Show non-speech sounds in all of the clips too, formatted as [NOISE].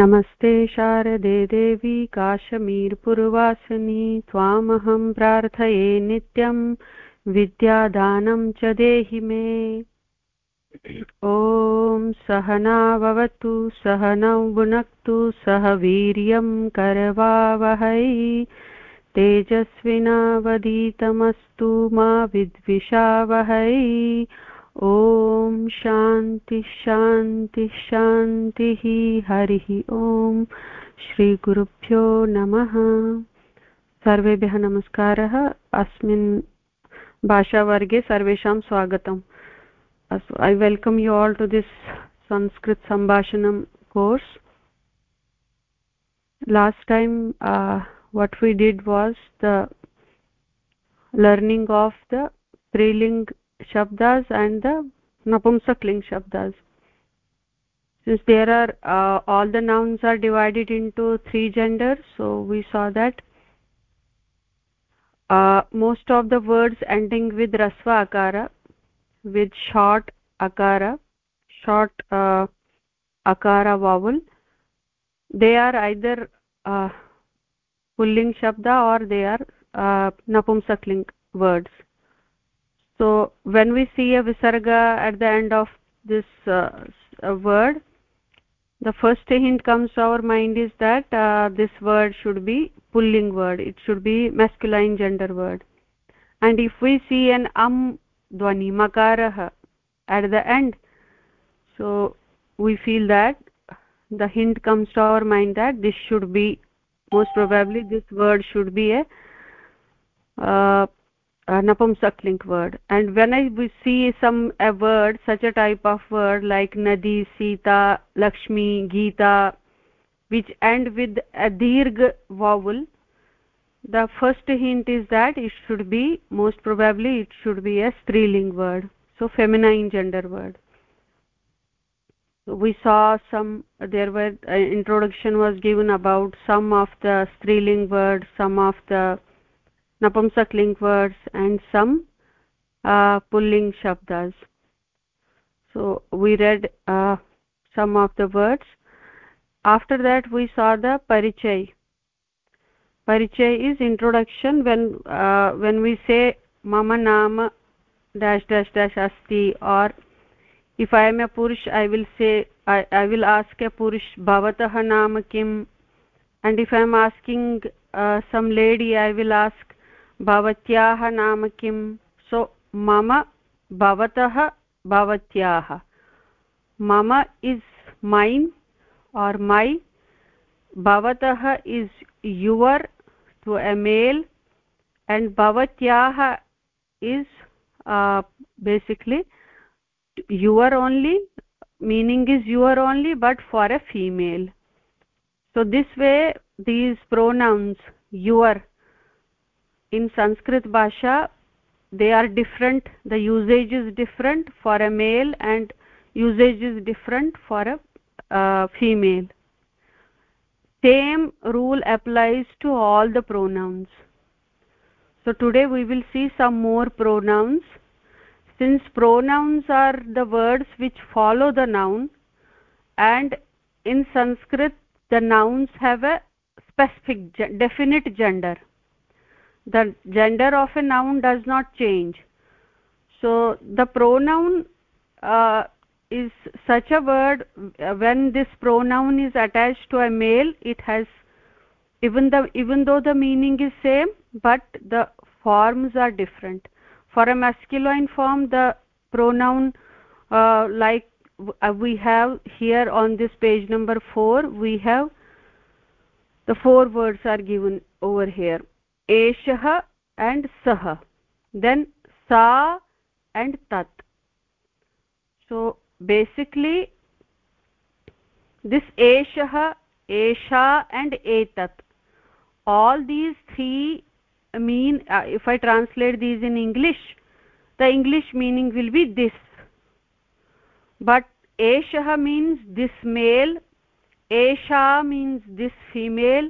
नमस्ते शारदे देवी काश्मीरपुरवासिनी, त्वामहं प्रार्थये नित्यं विद्यादानं च देहि मे। ॐ सहना भवतु सहनौ भुनक्तु, सह वीर्यं करवावहै। तेजस्विनावधीतमस्तु मा विद्विषावहै। ॐ शान्ति शान्ति शान्तिः हरिः ॐ श्रीगुरुभ्यो नमः। सर्वेभ्यः नमस्कारः। अस्मिन् भाषावर्गे सर्वेषां स्वागतम्। I welcome you all to this Sanskrit सम्भाषणं course last time uh, what we did was the learning of the striling shabdas and the napumsakling shabdas. Since there are uh, all the nouns are divided into three genders so we saw that uh, most of the words ending with rasva akara with short akara short uh, akara vowel they are either uh, pulling shabda or they are uh, napumsakling words so when we see a visarga at the end of this uh, word the first hint comes to our mind is that uh, this word should be pulling word. It should be masculine gender word. And if we see an am dwani makarah at the end so we feel that the hint comes to our mind that this should be most probably this word should be a uh, uh, napumsakling word. And when i see some a word such a type of word like nadi sita lakshmi geeta which end with a dirgh vowel the first hint is that it should be most probably it should be a striling word. So feminine gender word. We saw some there were uh, introduction was given about some of the striling words some of the napumsakling words and some uh, pulling shabdas. So we read uh, some of the words. After that we saw the parichay parichay is introduction when uh, when we say mama nama dash dash dash asti or if i am a purush i will say i, I will ask a purush bhavatah naam kim. And if i am asking uh, some lady i will ask भवत्याः नाम किं सो मम भवतः भवत्याः मम is mine my bhavatah is your to a male and bhavatyah is uh, basically your only meaning is your only but for a female so this way these pronouns your in sanskrit bhasha they are different the usage is different for a male and usage is different for a uh, female. Same rule applies to all the pronouns. So today we will see some more pronouns. Since pronouns are the words which follow the noun and in sanskrit the nouns have a specific definite gender the gender of a noun does not change. So the pronoun uh, is such a word when this pronoun is attached to a male it has even the even though the meaning is same but the forms are different. For a masculine form the pronoun uh, like uh, we have here on this page number 4 we have the four words are given over here एषः and सः then sa and tat so basically this eshah esha and etat all these three mean uh, if i translate these in english the english meaning will be this but eshah means this male esha means this female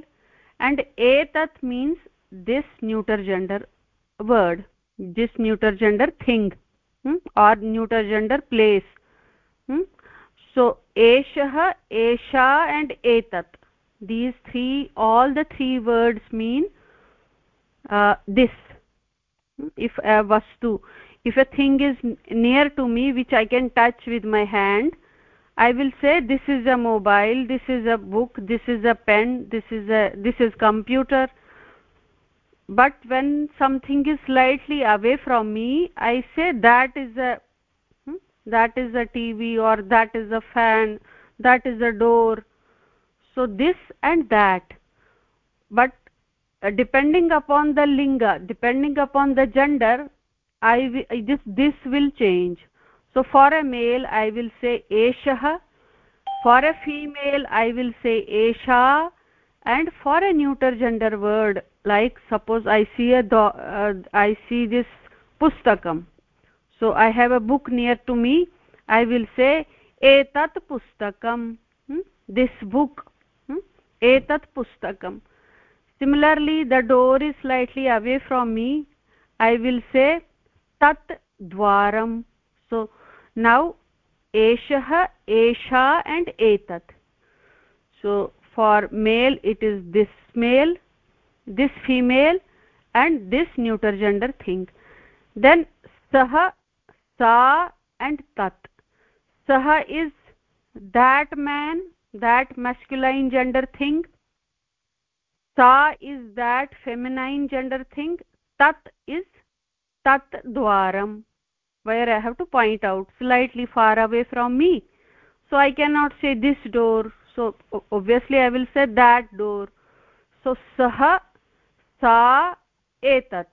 and etat means this neuter gender word this neuter gender thing hmm? or neuter gender place hmm? so eshah esha and etat these three all the three words mean uh, this if a vastu if a thing is near to me which i can touch with my hand i will say this is a mobile this is a book this is a pen this is a this is computer but when something is slightly away from me i say that is a hmm, that is a tv or that is a fan that is a door. So this and that. But uh, depending upon the linga depending upon the gender i this this will change. So for a male i will say eshah for a female i will say esha. And for a neuter gender word like suppose i see a uh, i see this pustakam. So i have a book near to me. I will say etat pustakam. Hmm? this book hmm? etat pustakam. Similarly the door is slightly away from me. I will say tat dwaram. So now eshah esha and etat. So for male it is this male this female and this neuter gender thing. Then saha sa and tat. Sah is that man that masculine gender thing. Sa is that feminine gender thing. Tat is tat dwaram. Where i have to point out slightly far away from me. So i cannot say this door. So obviously i will say that door. So sah sa etat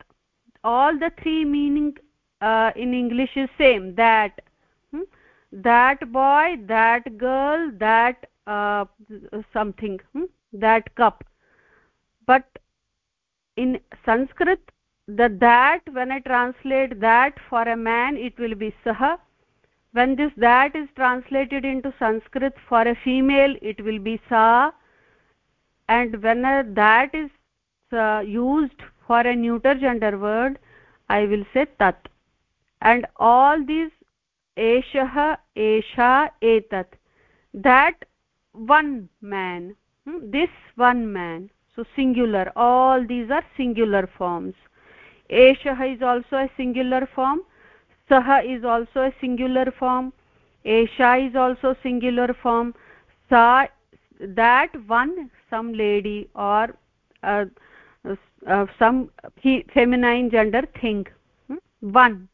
all the three meaning uh, in english is same that hmm? that boy that girl that uh, something hmm? that cup but in sanskrit the that when i translate that for a man it will be sah when this that is translated into sanskrit for a female it will be sa and when a that is uh, used for a neuter gender word i will say tat and all these eshah esha etat that one man hmm? this one man so singular all these are singular forms eshah is also a singular form sah is also a singular form esha is also singular form sa that one some lady or uh, uh, some feminine gender thing hmm? one.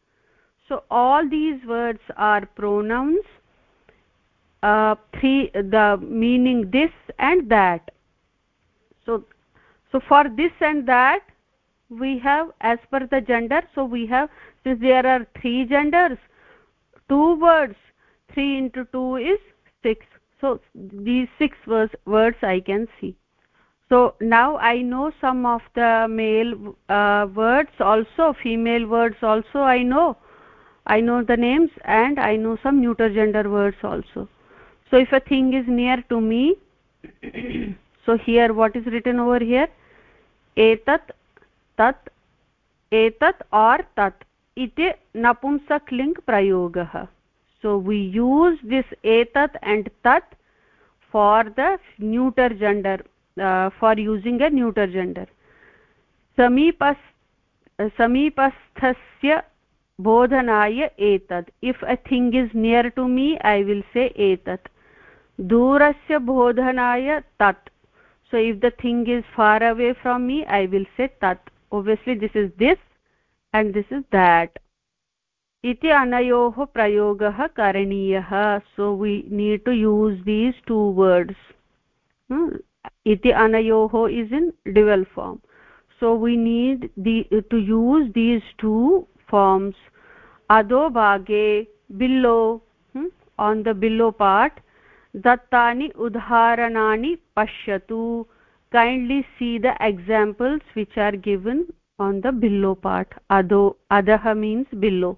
So all these words are pronouns uh, three the meaning this and that. So so for this and that we have as per the gender so we have since there are three genders two words 3 into 2 is 6 so these six words, words i can see so now i know some of the male uh, words also female words also i know. I know the names and i know some neuter gender words also. So if a thing is near to me [COUGHS] so here what is written over here? Etat tat etat or tat. Iti napumsakling prayogah. So we use this etat and tat for the neuter gender uh, for using a neuter gender समीपस् समीपस्थस्य बोधनाय एतत् if a thing is near to me i will say etat दूरस्य बोधनाय tat so if the thing is far away from me i will say tat obviously this is this and this is that iti anayoh prayogah karaniyah so we need to use these two words hmm? Iti anayoh is in dual form. So we need the to use these two forms. Ado bhage below hmm? on the below part. Dattani udharanani pashyatu. Kindly see the examples which are given on the below part. Ado adah means below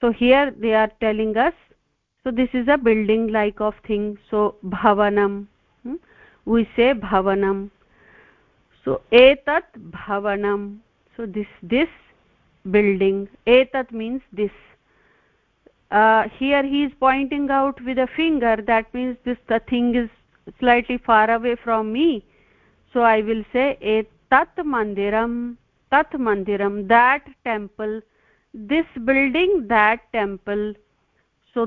so here they are telling us so this is a building like of thing. So bhavanam hmm? say bhavanam so etat bhavanam so this this building etat means this uh, here he is pointing out with a finger that means this the thing is slightly far away from me so i will say etat mandiram tat mandiram that temple this building that temple so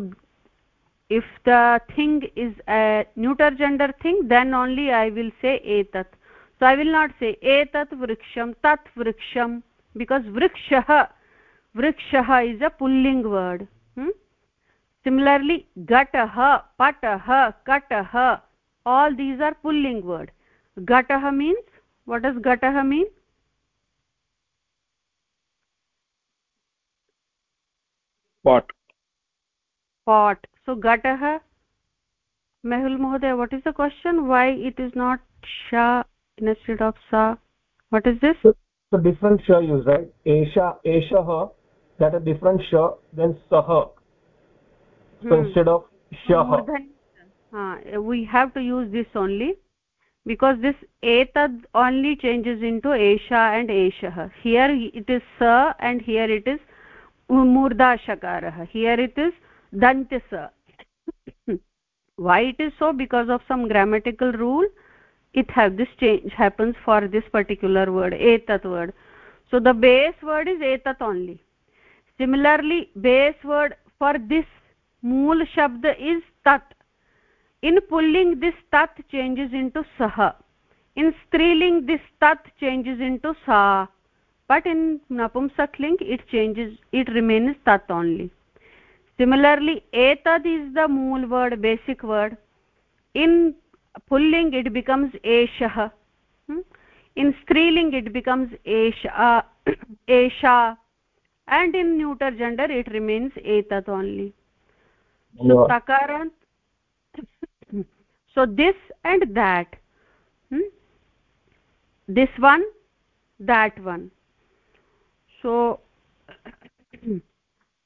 if the thing is a neuter gender thing then only i will say etat so i will not say etat vriksham tat vriksham because vrikshah vrikshah is a pulling word hmm? similarly gatah patah katah all these are pulling word gatah means what does gatah mean pot pot so gatah mehul mohoday what is the question? Why it is not sha instead of sa? What is this? So, so different sha use right? Esha eshah that a different sha than sah so hmm. instead of shah uh, we have to use this only because this etad only changes into esha and eshah here it is sa and here it is murda shakarah here it is dant sa why it is so? Because of some grammatical rule it have this change happens for this particular word etat word. So the base word is etat only. Similarly base word for this mool shabd is tat. In pulling this tat changes into sah. In striling this tat changes into sa. But in napumsakling it changes it remains tat only similarly etad is the mool word basic word. In pulling it becomes eshah. Hmm? in striling it becomes esha [CLEARS THROAT] esha and in neuter gender it remains etat only. So takarant so this and that. Hmm? this one that one. So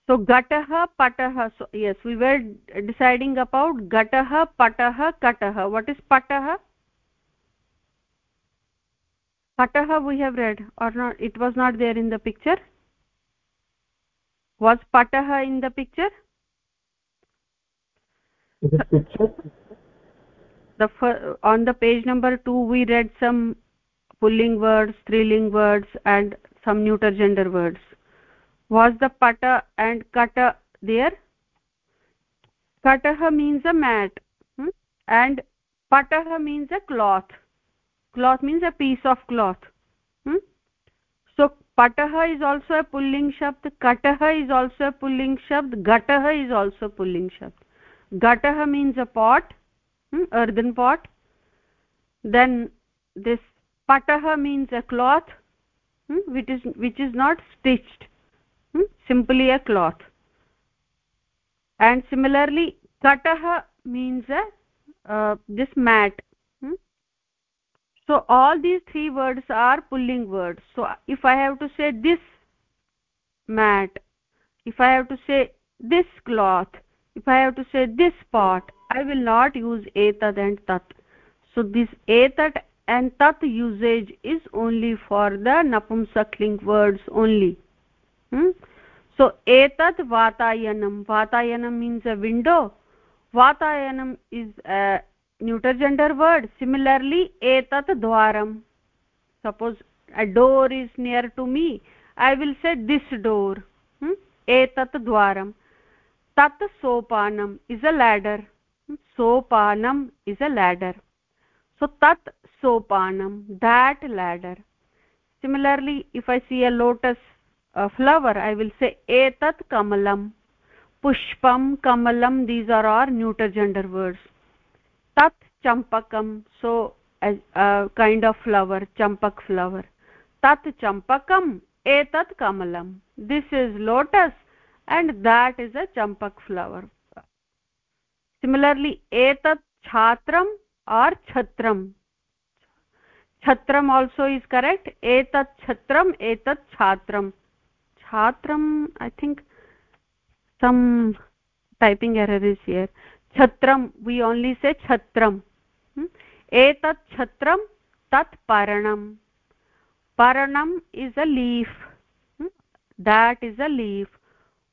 so gatah patah so yes we were deciding about gatah patah katah what is patah patah we have read or not? It was not there in the picture. Was patah in the picture? The picture? The on the page number 2 we read some pulling words striling words and some neuter gender words was the pata and kata there? Katah means a mat hmm? and patah means a cloth. Cloth means a piece of cloth hmm? so patah is also a pulling shabd katah is also a pulling shabd gatah is also pulling shabd. Gatah means a pot hmm, earthen pot. Then this patah means a cloth hmm, which is which is not stitched hmm, simply a cloth. And similarly katah means a uh, this mat. Hmm. so all these three words are pulling words. So if i have to say this mat if i have to say this cloth if i have to say this pot i will not use etat and tat. So this etat and tat usage is only for the napumsakling words only? So एतत् वातायनं वातायनं means a window वातायनम् is neuter gender word similarly एतत् द्वारं suppose a door is near to me I will say this door एतत् द्वारं तत् सोपानम् is a लेडर् सोपानम् is a ladder so तत् सोपानं that ladder similarly if I see a lotus uh, will say etat kamalam pushpam kamalam these are all neuter gender words tat champakam so a, a kind of flower champak flower tat champakam etat kamalam this is lotus and that is a champak flower similarly etat chhatram or chhatram chhatram also is correct etat chhatram etat chhatram छात्रम् I think some typing error is here छत्रं we only say छत्रम् एतत् छत्रं तत् पर्णम् पर्णम् is a leaf that is a leaf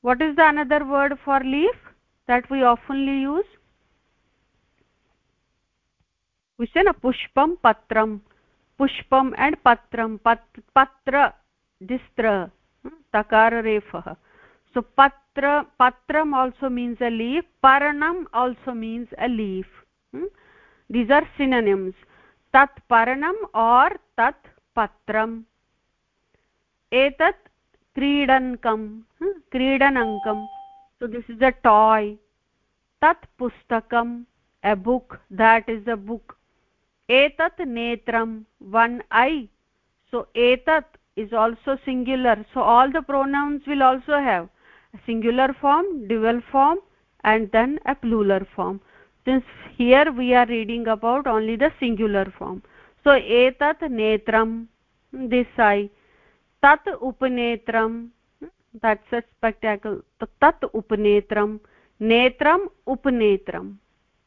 what is the another word for leaf that we आफन्लि use question पुष्पम पत्रं पुष्पम् and पत्रं पत् पत्र दिस्त्र तकाररेफः। सो पत्र पत्रम् also means a leaf पर्णम् also means a leaf these are synonyms तत् पर्णम् or तत् पत्रम् एतत् क्रीडनकं क्रीडनङ्कं so this is a tie तत् पुस्तकम् a book that is a book एतत् नेत्रं वन् ऐ सो एतत् is also singular. So all the pronouns will also have a singular form dual form and then a plural form. Since here we are reading about only the singular form. So etat netram this eye tat upanetram that's a spectacle. Tat upanetram netram upanetram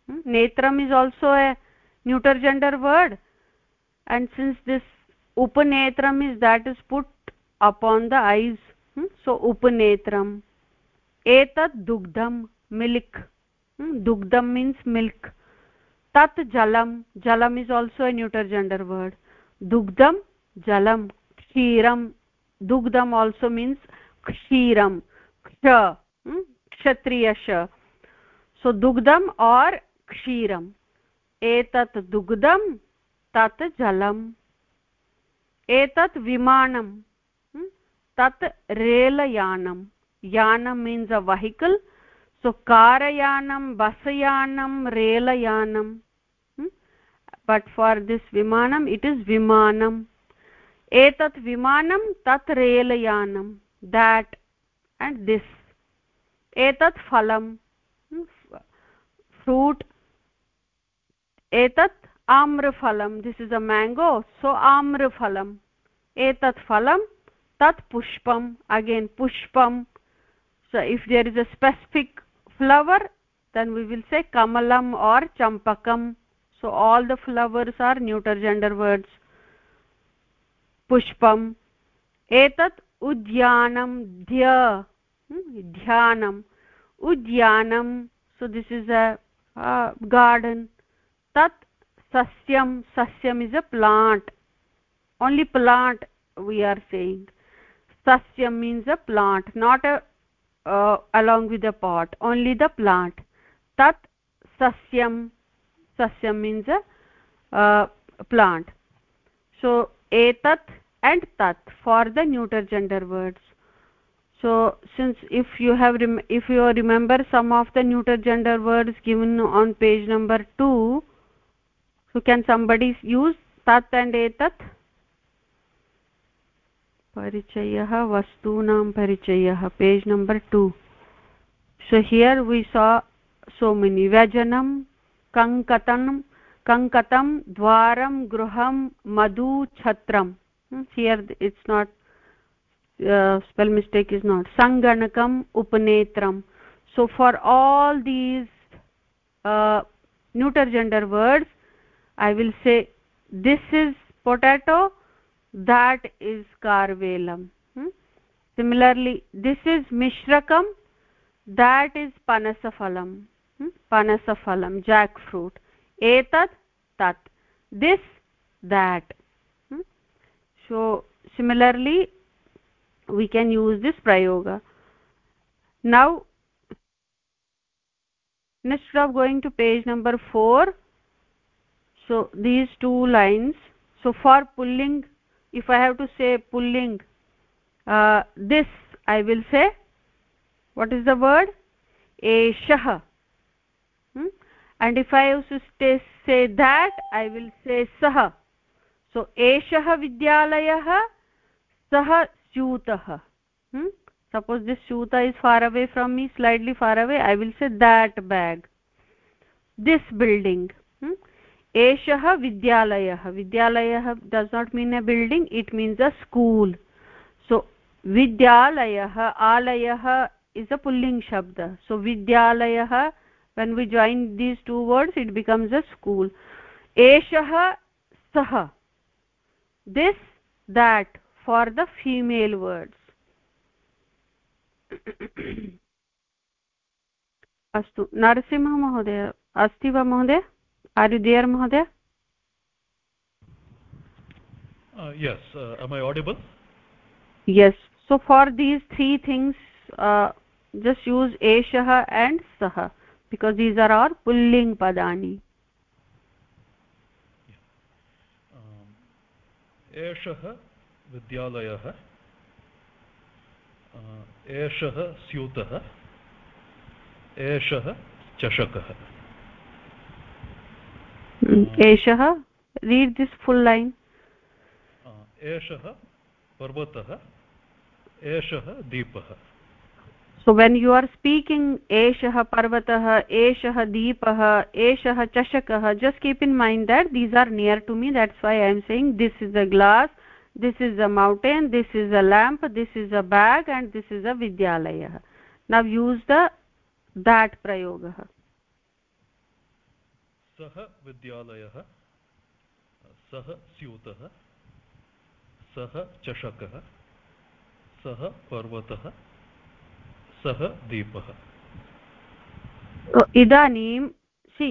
hmm? netram is also a neuter gender word. And since this put upon the eyes hmm? so upanetram etat dugdham milk hmm? dugdham means milk tat jalam jalam is also a neuter gender word dugdham jalam kshiram dugdham also means kshiram ksha hmm? kshatriya sha so dugdham or kshiram etat dugdham tat jalam एतत् विमानं तत् रेलयानं यानं means a vehicle so कारयानं बसयानं रेलयानं but for this विमानम् it is विमानम्। एतत् विमानं तत् रेलयानं देट् अण्ड् दिस् एतत् फलं फ्रूट् एतत् आम्रफलं this is a mango so आम्रफलम्। एतत् फलं, तत् पुष्पम् अगेन् पुष्पं. So if there is a specific flower then we will say कमलम् or चम्पकं so all the flowers are neuter gender words पुष्पम् एतत् उद्यानं ध्य ध्यानम् उद्यानं so this is a garden तत् सस्यं सस्यम् is a plant only plant we are saying. Sasyam means a plant not a uh, along with the pot only the plant. Tat sasyam sasyam means a uh, plant. So etat and tat for the neuter gender words. So since if you have if you remember some of the neuter gender words given on page number 2 so can somebody use tat and etat परिचयः, वस्तूनां परिचयः। Page number two so here we saw so many व्यजनं कङ्कतनं कङ्कतं, द्वारं, गृहं, मधु, छत्रं। Here it's not spell mistake is not सङ्गणकम् उपनेत्रं so for all these neuter gender words I will say this is potato that is karvelam hmm? similarly this is mishrakam that is panasafalam hmm? panasafalam jackfruit etat tat this that hmm? so similarly we can use this prayoga now instead of going to page number 4 so these two lines so for pulling if i have to say pulling uh, this i will say what is the word eshah hmm? and if i have to say that i will say sah so eshah vidyalayah sah syutah hmm? suppose this syuta is far away from me slightly far away i will say that bag this building hmm? एषः विद्यालयः। विद्यालयः does not mean a building it means a school so विद्यालयः, आलयः is a पुल्लिङ्ग् शब्द so विद्यालयः when we join these two words it becomes a school एषः सः। This that for the female words अस्तु, नरसिंह महोदय, अस्ति वा महोदय? आर् यु देयर् महोदय yes uh, am i audible yes so for these three things uh, just use eshah and sah because these are our pulling padani एषः विद्यालयः एषः स्यूतः एषः चषकः एषः रीड् दिस् फुल् लैन् एषः पर्वतः एषः दीपः। So when you are speaking एषः पर्वतः एषः दीपः एषः चषकः just keep in mind that these are near to me that's why I am saying this is a glass this is a mountain this is a lamp this is a bag and this is a विद्यालयः now use the that प्रयोगः सः विद्यालयः सः स्यूतः सः चषकः सः पर्वतः सः दीपः। इदानीं see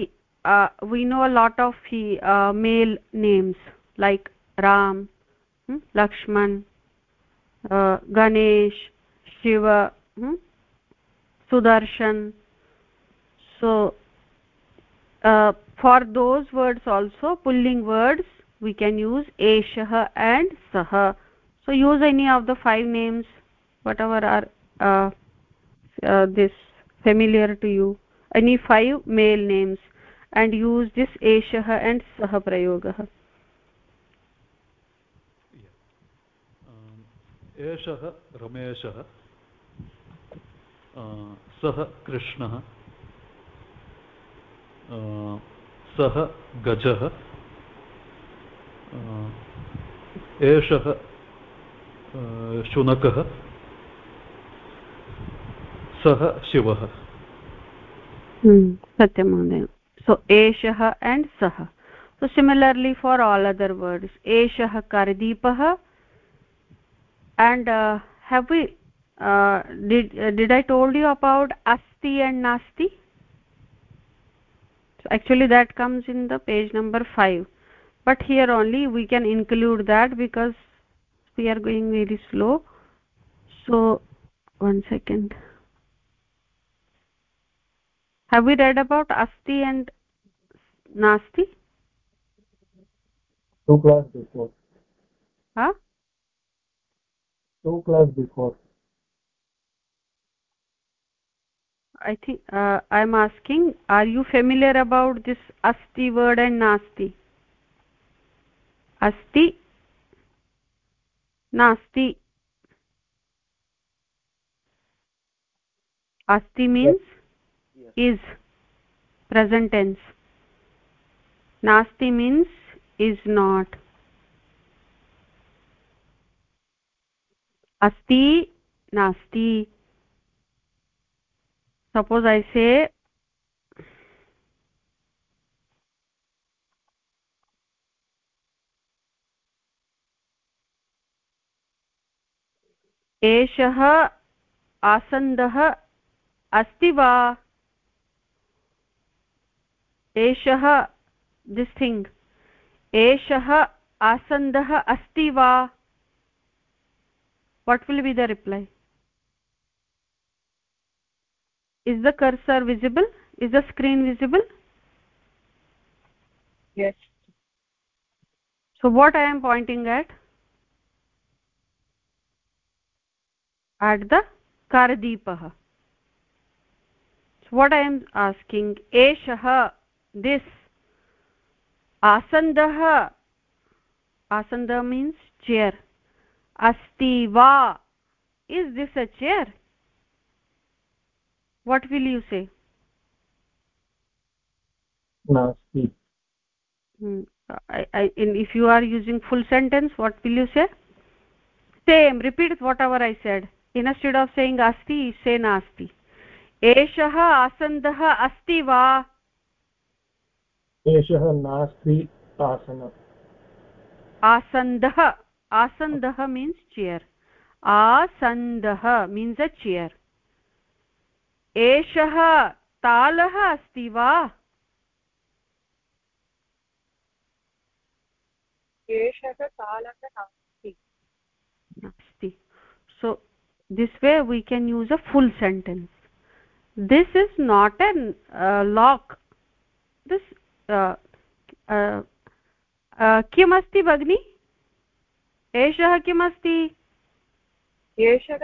we know a lot of he male names like Ram Ganesh Shiva Sudarshan so uh, for those words also pulling words we can use eshah and sah so use any of the five names whatever are uh, uh, this familiar to you any five male names and use this eshah and sah prayogah एषः रमेशः सः कृष्णः सः गजः एषः शुनकः, सः शिवः। सत्यं महोदय। सो एष एंड सः। So similarly for all other words एषः करदीपः and have did I told you about अस्ति एंड नास्ति actually that comes in the page number 5 but here only we can include that because we are going very slow. So one second. Have we read about asti and nasti? Two class before. Huh? Two class before i think uh, i'm asking are you familiar about this asti word and nasti? Asti? Nasti. Asti means yes. is present tense. Nasti means is not. Asti nasti suppose i say, एषः आसन्दः अस्ति वा? एषः this thing एषः आसन्दः अस्ति वा? What will be the reply is the cursor visible? Is the screen visible? Yes. So what i am pointing at? At the kardeepah. So what i am asking eshah this asandah. Asanda means chair. Asti va is this a chair what will you say nasti hmm. I, I, if you are using full sentence what will you say same repeat whatever i said instead of saying asti say nasti एषः आसन्दः अस्ति वा एषः नास्ति आसन आसन्दः आसन्दः means chair आसन्दः मीन्स् अ चेयर् एषः तालः अस्ति वा? So this way we can use a full sentence this is not an lock this किमस्ति भगिनि? एषः किमस्ति एषः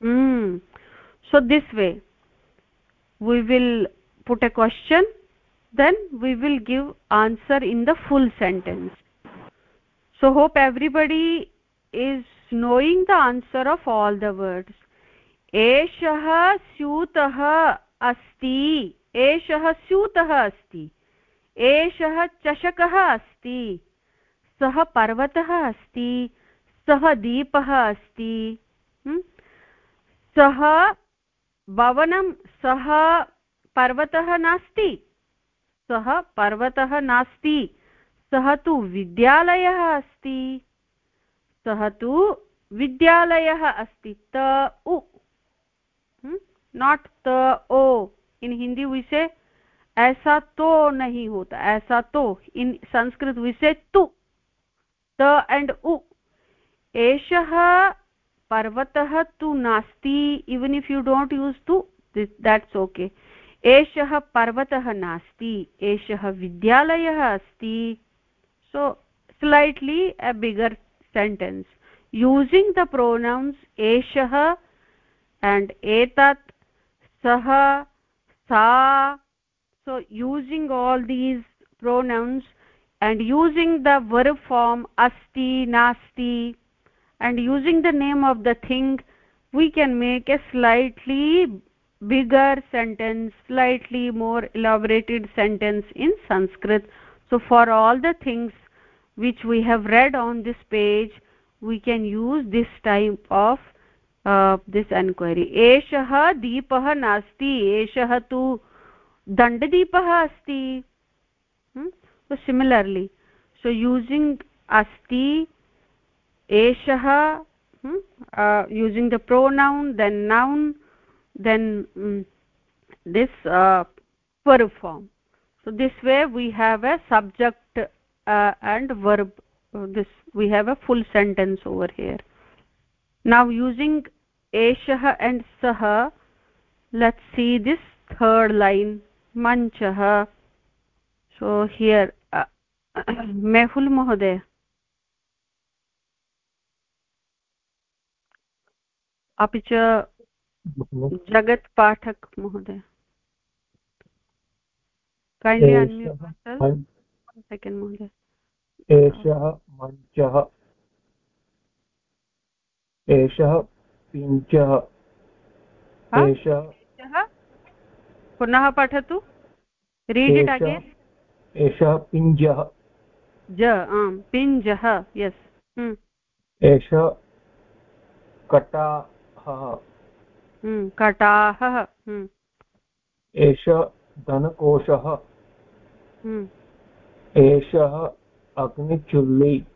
hmm. So this way we will put a question then we will give answer in the full sentence so hope everybody is knowing the answer of all the words एषः स्यूतः अस्ति एषः स्यूतः अस्ति एषः चषकः अस्ति सः पर्वतः अस्ति सः दीपः अस्ति सः भवनं सः पर्वतः नास्ति। सः पर्वतः नास्ति। सः तु विद्यालयः अस्ति। सः तु विद्यालयः अस्ति। त उ। नॉट त ओ। इन हिंदी विषय ऐसा तो नहीं होता। ऐसा तो इन संस्कृत विषय तु। त एंड उ। एषः पर्वतः तु नास्ति even if you don't use तु देट्स् ओके एषः पर्वतः नास्ति एषः विद्यालयः अस्ति so slightly a bigger sentence using the pronouns एषः एण्ड् एतत् सः सा so using all these pronouns and using the verb form अस्ति नास्ति and using the name of the thing we can make a slightly bigger sentence slightly more elaborated sentence in sanskrit. So for all the things which we have read on this page we can use this type of uh, this enquiry eshah deepah nasti eshah tu dandadipah asti. Hmm? so similarly so using asti eshah hmm? uh, using the pronoun then noun then um, this uh, verb form. So this way we have a subject uh, and verb this we have a full sentence over here. Now using eshah and sah let's see this third line manchah. So here uh, [COUGHS] mehul अपि च जगत् पाठक महोदय। Second एषः मञ्चः। एषः पिञ्चः। एषः पुनः पठतु। Read it again एषः पिञ्जः। ज आम् पिञ्जः यस् एषः कटाहः कटाहः एषः धनकोशः एषः अग्निचुल्ली।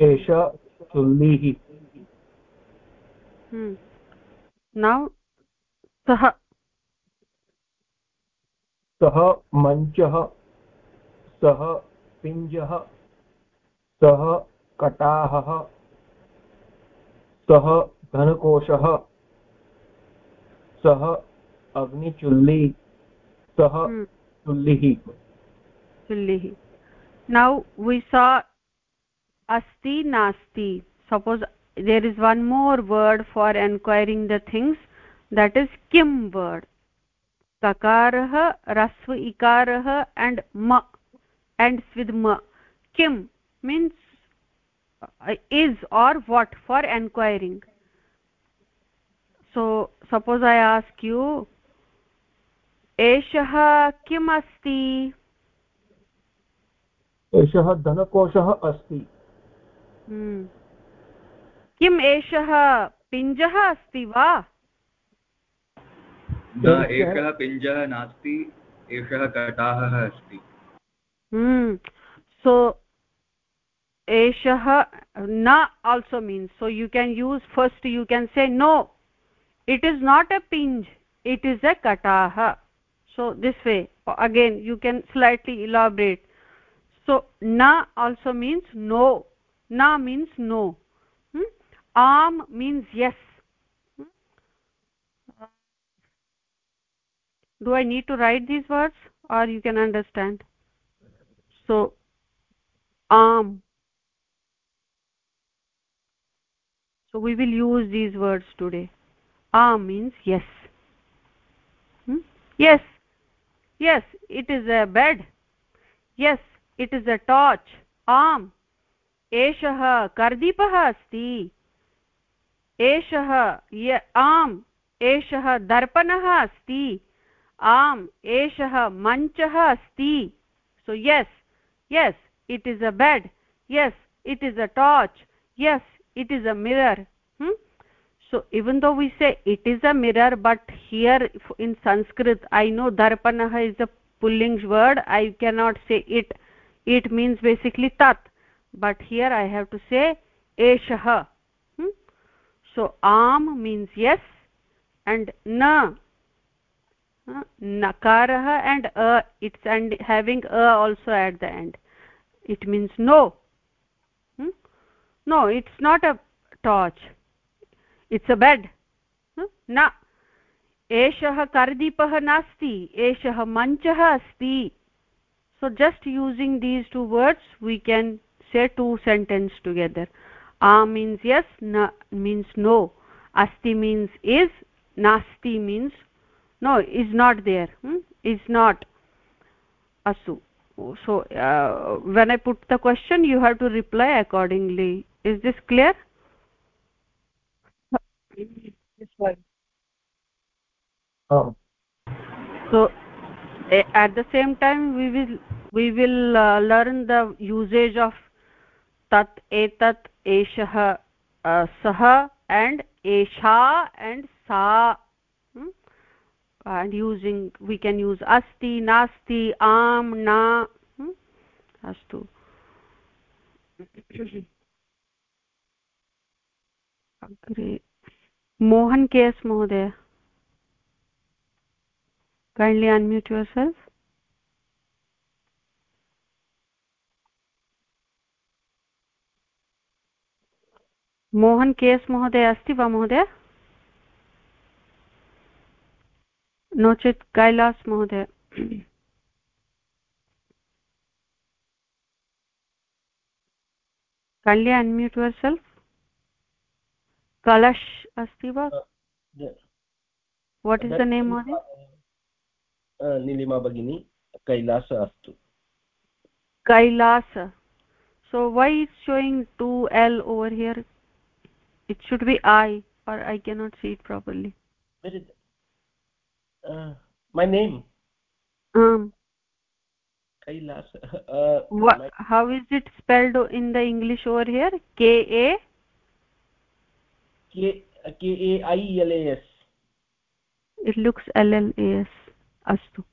एषः चुल्लिः। नौ सः। सः मञ्चः सः पिञ्जः। सः कटाहः। सः धनकोशः सः अग्निचुल्ली सः चुल्लिः। चुल्लिः। नौ वि सा अस्ति नास्ति। Suppose there is one more word for enquiring the things that is किं वर्ड् ककारः इकार इकारः एण्ड् म एंड विद् म। किं means is or what for enquiring so suppose i ask you एषः किम् अस्ति एषः धनकोशः अस्ति किम् एषः पिञ्जः अस्ति वा न एषः पिञ्जः नास्ति एषः कटाहः अस्ति सो एषः न also means so you can use first you can say no it is not a pinj it is a kataha. So this way again you can slightly elaborate. So na also means no. Na means no. Hmm? am means yes. Hmm? do i need to write these words or you can understand? So am. So we will use these words today ah means yes. Hmm? yes. Yes, it is a bed. Yes, it is a torch. Am एषः कर्दीपः अस्ति एषः आम् एषः दर्पणः अस्ति आम् एषः मञ्चः अस्ति so yes yes it is a bed yes it is a torch yes it is a mirror so even though we say it is a mirror but here in sanskrit i know darpanah is a pulling word. I cannot say it. It means basically tat. But here i have to say eshah. Hmm? so am means yes and na uh, nakarah and a. It's and having a also at the end. It means no. Hmm? no it's not a torch it's a bed hmm? na एषः कर्दीपः नास्ति एषः मञ्चः अस्ति so just using these two words we can say two sentence together a means yes na means no asti means is nasti means no is not there hmm? is not asu so uh, when i put the question you have to reply accordingly is this clear this one oh so at the same time we will we will uh, learn the usage of tat etat eshah uh, sah and esha and sa hmm? and using we can use asti nasti am na hmm? astu [COUGHS] agree Mohan K S महोदय kindly unmute yourself Mohan केस् महोदय अस्ति वा महोदय no चेत् कैलास् महोदय kindly unmute yourself kalash अस्ति वा what is the name महोदय नीलिमा भगिनी कैलास अस्तु kailas so why is showing 2l over here it should be i or i cannot see it properly where is uh, my name um kailas uh, what, my, how is it spelled in the english over here k a K k a i l a s it looks l l a s astu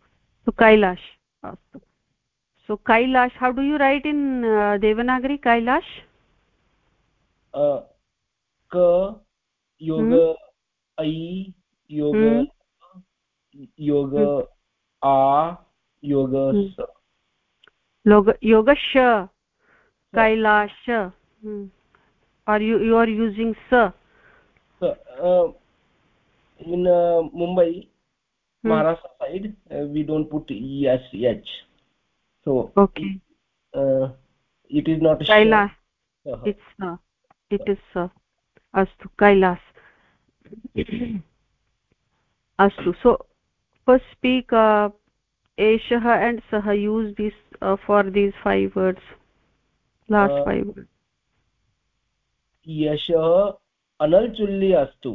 so kailash astu so kailash how do you write in uh, devanagari kailash uh, k yoga hmm. i क योग ऐ योग योग आ योग स log yogash kailash hmm. or you you are using sa so uh, in uh, mumbai hmm. maharashtra side uh, we don't put e s h. So okay. it is not kailas uh -huh. it's uh, it is uh, astu kailas [COUGHS] astu. So first speak uh, and sah use this uh, for these five words. Last uh, five words. Yashah अनल्चुल्ली अस्तु।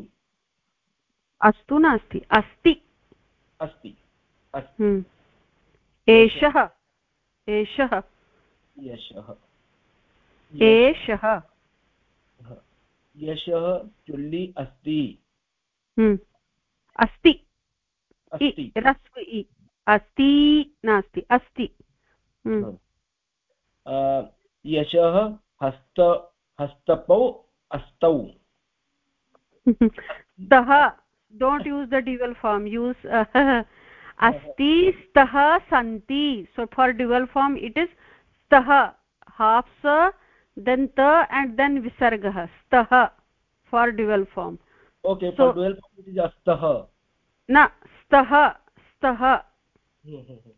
अस्तु नास्ति अस्ति। अस्ति एषः एषः। यशः। एषः। यशः। चुल्ली अस्ति। अस्ति। रस्व इ। अस्ति नास्ति अस्ति। यशः हस्त हस्तपौ अस्तौ। सः uh, stah half sa then ta and then visargah stah for dual form okay so, for dual form it is astah na stah stah Hmm, hmm, hmm.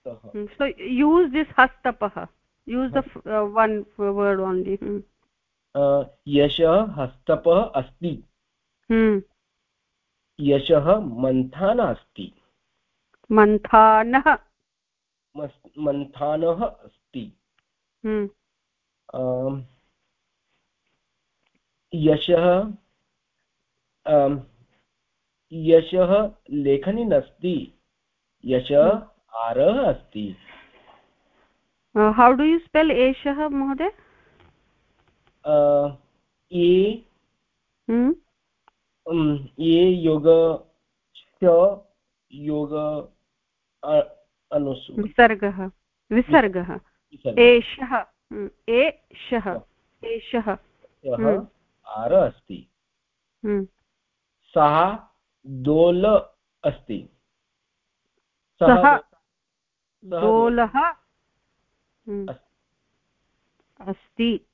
Stah. Hmm, so use this hastapah use the uh, one word only hmm. Uh, यशः हस्तपः अस्ति Hmm. यशः मन्थानः अस्ति मन्थानः मन्थानः अस्ति। Hmm. यशः यशः लेखनी नास्ति। यशः आरः अस्ति। How do you spell एषः महोदय अ, ये योग योग अनुसु विसर्गः विसर्गः एषः. एषः एषः। आर अस्ति. सः दोल अस्ति सः दोलः. अस्ति।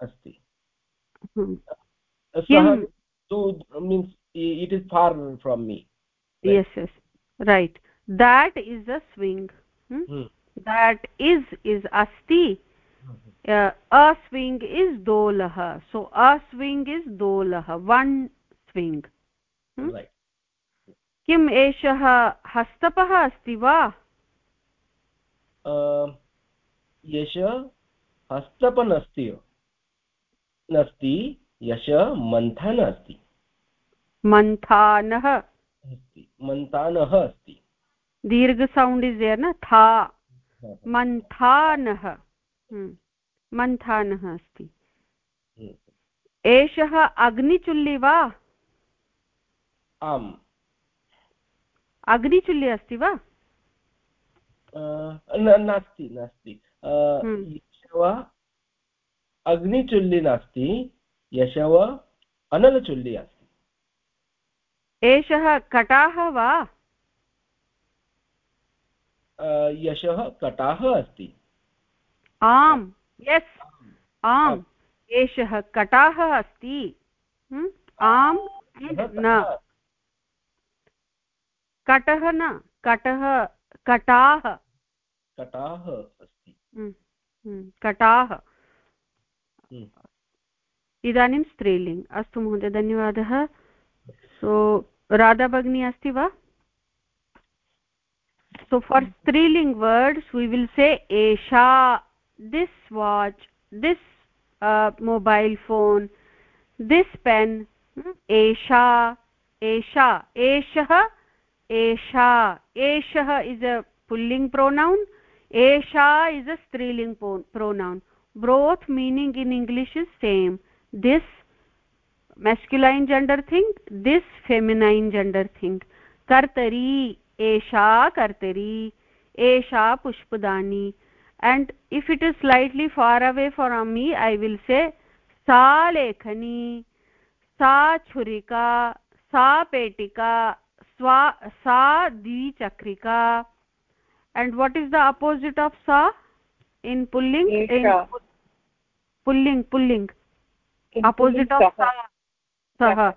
अस्ति hmm. किं to means it is for from me yes yes right that is a swing hmm? Hmm. that is is asti uh, a swing is dolah so a swing is dolah one swing Hmm? Right किम् एषः हस्तपः अस्ति वा यश हस्तपन् अस्ति नास्ति यश मन्थन अस्ति मन्थानः। अस्ति मन्थानः अस्ति। दीर्घ सौण्ड् इस् देर् न? था। मन्थानः। हम्म, मन्थानः अस्ति। हम्म। एषः अग्निचुल्ली वा? आम्। अग्निचुल्ली अस्ति वा? नास्ति नास्ति। हम्म। यशव अग्निचुल्ली नास्ति यशव अनलचुल्ली अस्ति एषः कटाः वा? यशः कटाः अस्ति। आम् यस् आम् एषः कटाः अस्ति। आम् न। कटः। न कटः कटाः। कटाः अस्ति। कटाः। इदानीं स्त्रीलिङ्ग्। अस्तु महोदय धन्यवादः। सो राधा भगिनी अस्ति वा? सो फार् स्त्रीलिङ्ग् वर्ड्स् वी विल् से एषा this watch this mobile phone this pen एषा एषा एषः एषा एषः इस् अ पुल्लिङ्ग् प्रोनौन् एषा is a स्त्रीलिङ्ग् pronoun both meaning in English is same this masculine gender thing this feminine gender thing कर्तरी एषा कर्तरी एषा पुष्पदानी and if it is slightly far away from me I will say सा लेखनी सा छुरिका सा पेटिका स्वा सा द्विचक्रिका and what is the opposite of सा इन् पुल्लिङ्ग् पुल्लिङ्ग् पुल्लिङ्ग् अपोजिट् आफ् सा sah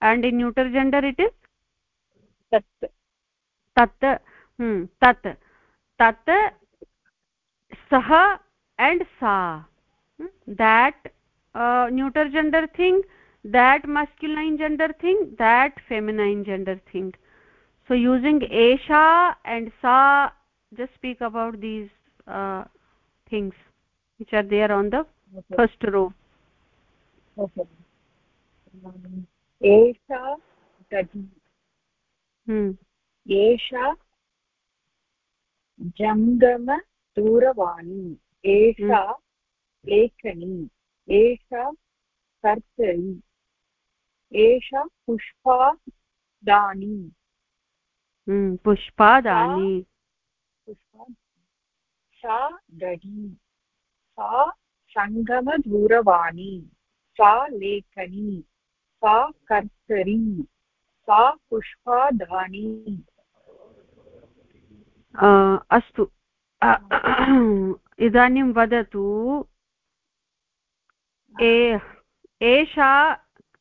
and in neuter gender it is? tat tat hmm tat tat sah and sa Hmm, that uh, neuter gender thing that masculine gender thing that feminine gender thing so using esha and sa just speak about these uh, things which are there on the first row okay एषा गति hmm एषा जङ्गमदूरवाणी एषा लेखनी। एषा कर्तरी। एषा पुष्पादानी। hmm pushpadani Pushpa सा गडी सा सङ्गमदूरवाणी सा लेखनी। सा कर्तरी सा पुष्पादानी अस्तु। इदानीं वदतु एषा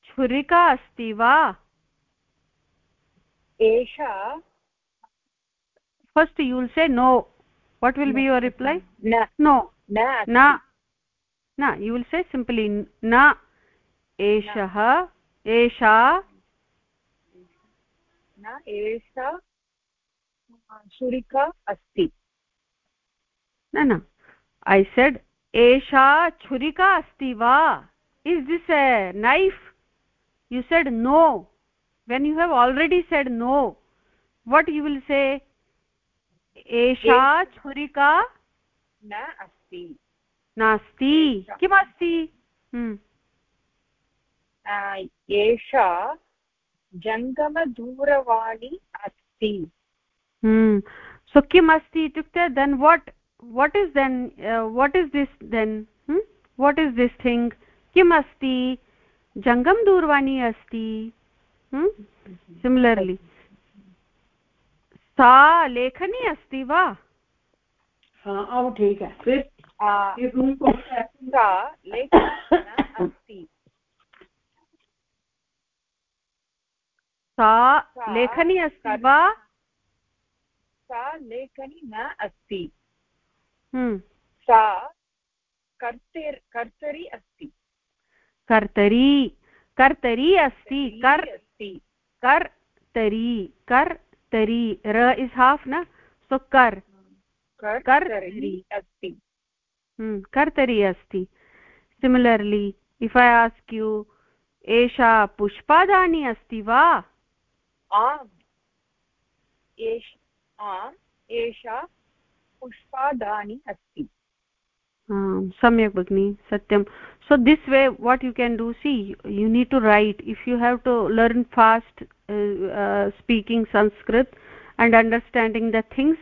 छुरिका अस्ति वा? एषा? First you will say no what will be your reply न नो न न यु विल् से सिम्प्लि न. एषः एषा? न एषा छुरिका अस्ति। न न। ऐ सेड् एषा छुरिका अस्ति वा? Is this a knife you said no when you have already said no what you will say एषा छुरिका न अस्ति। नास्ति। किमस्ति? हम्म। एषा जङ्गमदूरवाणी अस्ति। हम्म, सो किम् अस्ति इत्युक्ते then what what is then what is this then what is this thing किम् अस्ति? जङ्गमदूरवाणी अस्ति। हम्म, सिमिलर्ली सा लेखनी अस्ति वा? सा लेखनी [COUGHS] अस्ति। सा लेखनी अस्ति वा? सा लेखनी न अस्ति। हम्म। सा कर्तेर् कर्तरि अस्ति। कर्तरी कर्तरी अस्ति कर् अस्ति। कर्तरी कर्तरी र इस् हाफ् न? सो कर्। कर्तरि अस्ति। कर्तरी अस्ति। Similarly if I ask you एषा पुष्पादानी अस्ति वा? आम् एषा पुष्पादानि अस्ति सम्यक् भगिनि सत्यं so this way what you can do see you need to write if you have to learn fast uh, uh, speaking sanskrit and understanding the things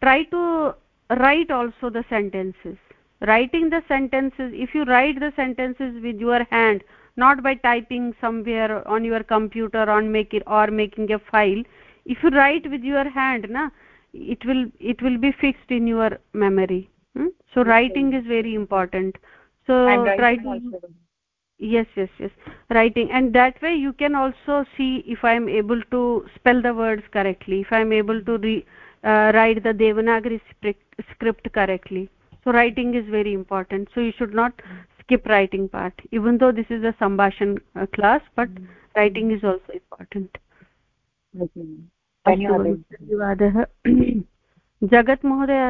try to write also the sentences writing the sentences if you write the sentences with your hand not by typing somewhere on your computer on make it or making a file. If you write with your hand na it will it will be fixed in your memory. Hmm? so okay. writing is very important. So writing yes yes yes. Writing. And that way you can also see if i am able to spell the words correctly if i am able to re, uh, write the devanagari script correctly. So writing is very important. So you should not skip writing part even though this is a sambhashan uh, class but mm -hmm. writing is also important okay. धन्यवादः जगत् महोदय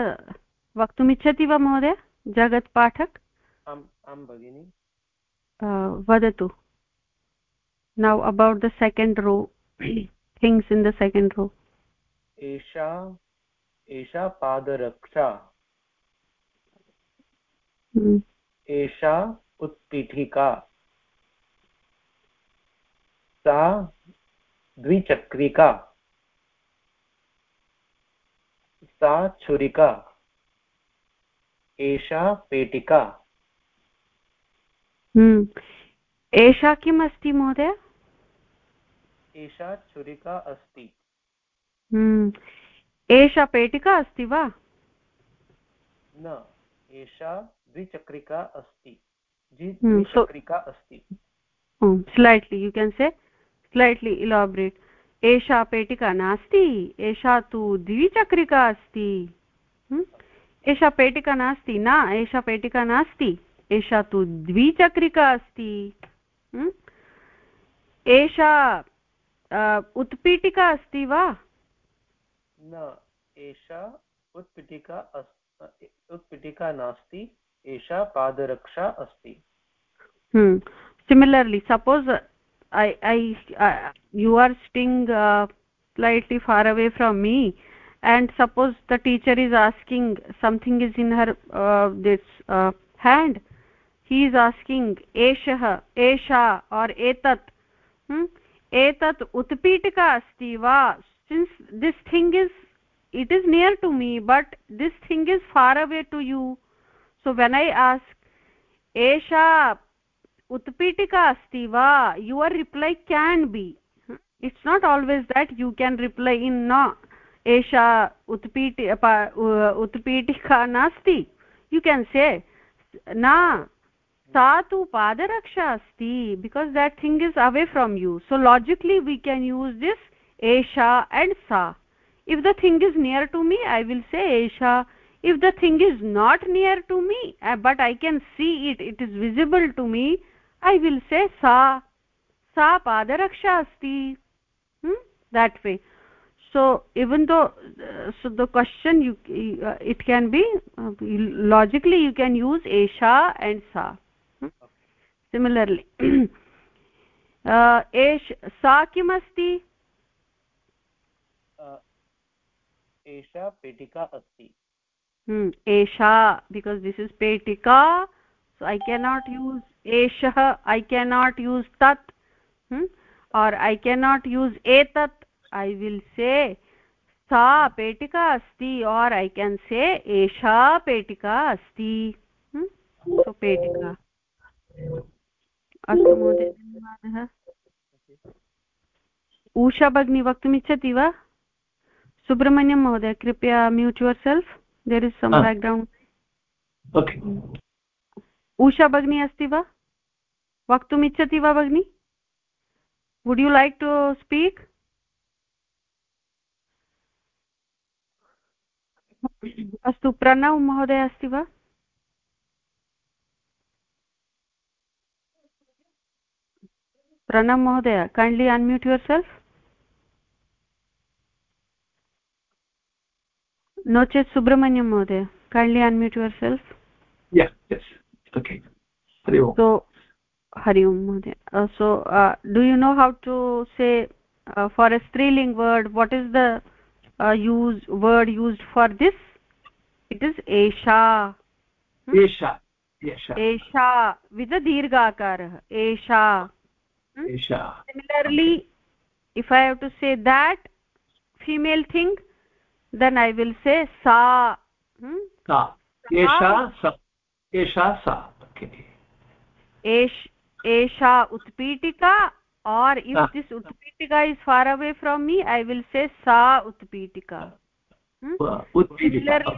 वक्तुमिच्छति वा महोदय जगत् पाठक् वदतु now about the second row things in the second row एषा एषा पादरक्षा हम्म। एषा उत्पीठिका। सा द्विचक्रिका। सा छुरिका। एषा पेटिका। हम्म। एषा किम् अस्ति महोदय? एषा छुरिका अस्ति। हम्म। एषा पेटिका अस्ति वा? न एषा द्विचक्रिका अस्ति। हम्म, द्विचक्रिका अस्ति। स्लैट्लि यु केन् से स्लैट्लि इलाबरेट् एषा पेटिका नास्ति एषा तु द्विचक्रिका अस्ति। एषा पेटिका नास्ति न एषा पेटिका नास्ति एषा तु द्विचक्रिका अस्ति। एषा उत्पीठिका अस्ति वा? न एषा उत्पीठिका उत्पीठिका नास्ति। एषा पादरक्षा अस्ति similarly suppose I, I uh, you are sitting uh, slightly far away from me and suppose the teacher is asking something is in her uh, this uh, hand he is asking eshah esha or etat hmm? etat utpitika asti va since this thing is it is near to me but this thing is far away to you so when i ask esha उत्पीठिका अस्ति वा your reply can be it's not always that you can reply in na esha utpiti utpitika nasti you can say na sa tu padaraksha asti because that thing is away from you so logically we can use this esha and sa if the thing is near to me i will say esha if the thing is not near to me uh, but i can see it it is visible to me i will say sa sa padaraksha asti hmm? that way so even though uh, so the question you uh, it can be uh, logically you can use esha and sa hmm? similarly uh, [CLEARS THROAT] esh sa kim asti एषा पेटिका अस्ति Hmm esha because this is petika so i cannot use eshah i cannot use tat hmm? or i cannot use etat i will say sa petika asti or i can say esha petika asti hmm? so petika अस्तु महोदय धन्यवादः उषा भगिनी वक्तुमिच्छति वा सुब्रह्मण्यं महोदय कृपया mute yourself there is some background okay Usha भगिनी अस्ति वा वक्तुम् इच्छति वा भगिनि would you like to speak अस्तु प्रणव महोदय अस्ति वा प्रणव महोदय कैण्ड्लि अन्म्यूट् युवर् नो चेत् सुब्रह्मण्यं महोदय kindly unmute yourself yeah yes okay hari om so hari om mohoday uh, so uh, do you know how to say uh, for a striling word what is the uh, use word used for this it is esha hmm? esha esha esha with a dirghakarah esha hmm? esha similarly if i have to say that female thing Then i will say sa hmm? sa esha sa esha sa okay एष एषा उत्पीठिका or if Ah. this utpitika is far away from me i will say sa utpitika hmm? Uh, Similarly,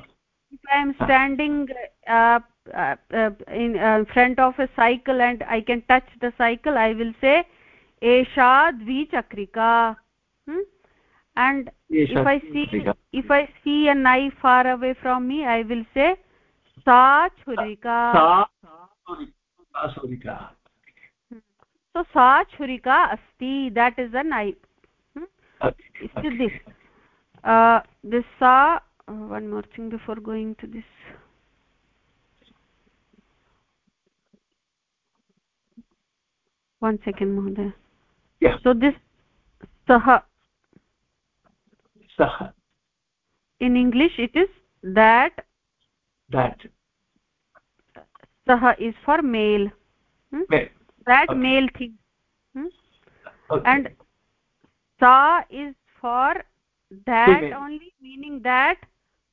if i am standing uh, uh, uh, in uh, front of a cycle and i can touch the cycle i will say esha dvichakrika hmm? And if i see if i see a knife far away from me i will say sa churika. Sa sa surika so sa churika asti that is a knife. Hmm? okay see this? Uh, this sa uh, one more thing before going to this. One second mohoday yeah. So this sah in English, it is that. That. That is for male. Hmm? For male thing male Okay. And sa is for that only meaning that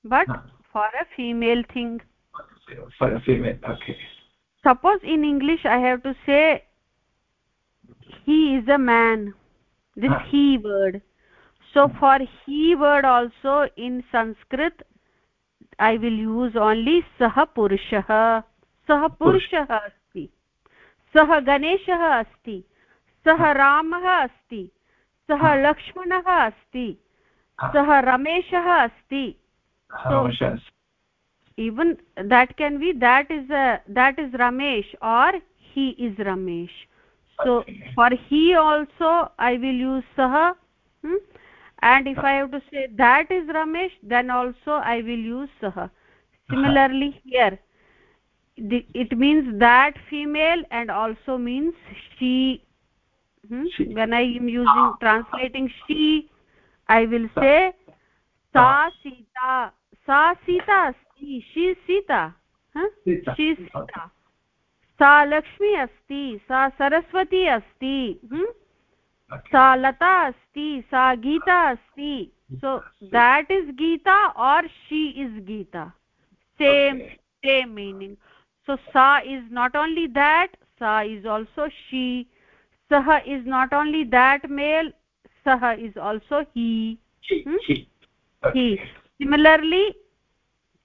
but huh. for a female thing for a female okay suppose in english i have to say he is a man this huh. he word so for he word also in sanskrit i will use only sah purushah sah purushah asti sah ganeshah asti sah ramah asti sah Ah. lakshmanah asti Ah. sah rameshah asti Ramashas. even that can be that is a that is ramesh or he is ramesh so for he also i will use sah hmm? and if i have to say that is ramesh then also i will use sah similarly here the, it means that female and also means she hmm? She. when i am using translating she i will say sa sita sa sita asti she is sita huh? Sita. she is sita सा लक्ष्मी अस्ति सा सरस्वती अस्ति hmm? Okay. सा लता अस्ति सा गीता अस्ति so that is geeta or she is geeta same Okay. same meaning so sa is not only that sa is also she sah is not only that male sah is also he he Hmm? he he okay. similarly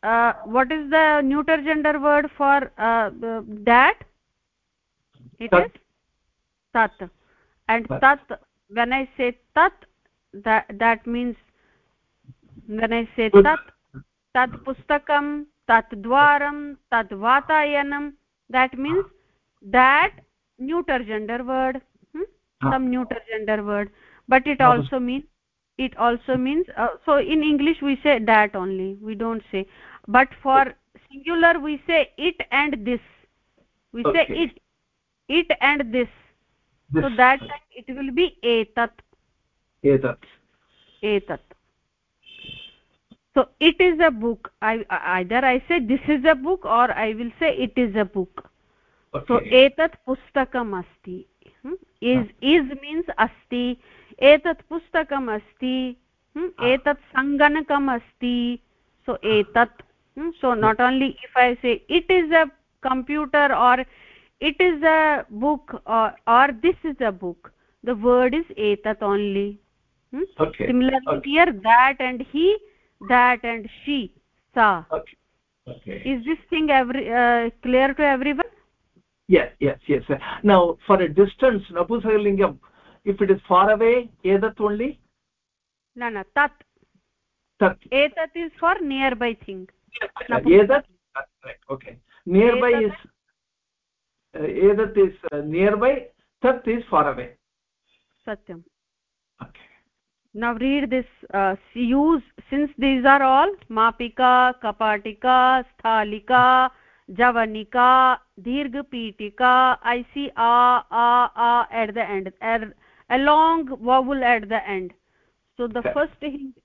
uh, what is the neuter gender word for uh, uh, that it Tat. is tat and Tat. tat when i say tat that that means when i say tat tat pustakam tat dwaram tat vatayanam that means that neuter gender word hmm? Ah. some neuter gender word but it also means it also means uh, so in english we say that only we don't say but for singular we say it and this we say it it and this so that time it will be etat etat etat so it is a book i either i say this is a book or i will say it is a book okay. so etat pustakam asti hmm? is is means asti etat pustakam asti hmm? Ah. etat sanganakam asti so etat hmm? so not only if i say it is a computer or it is a book or or this is a book. The word is etat only. Hmm? okay. Similarly okay. here that and he that and she sa. Okay. Okay. Is this thing every uh, clear to everyone? Yes yes yes. Now for a distance napusakalingam if it is far away edat only? No no tat. Tat. Etat is for nearby thing. Edat right. Okay. Nearby Etat- is edat is uh, nearby tat is far away. Satyam. Okay. Now read this uh, use since these are all mapika kapatika sthalika javanika dirghapitika i see a a a at the end er, a long vowel at the end. So the Okay. first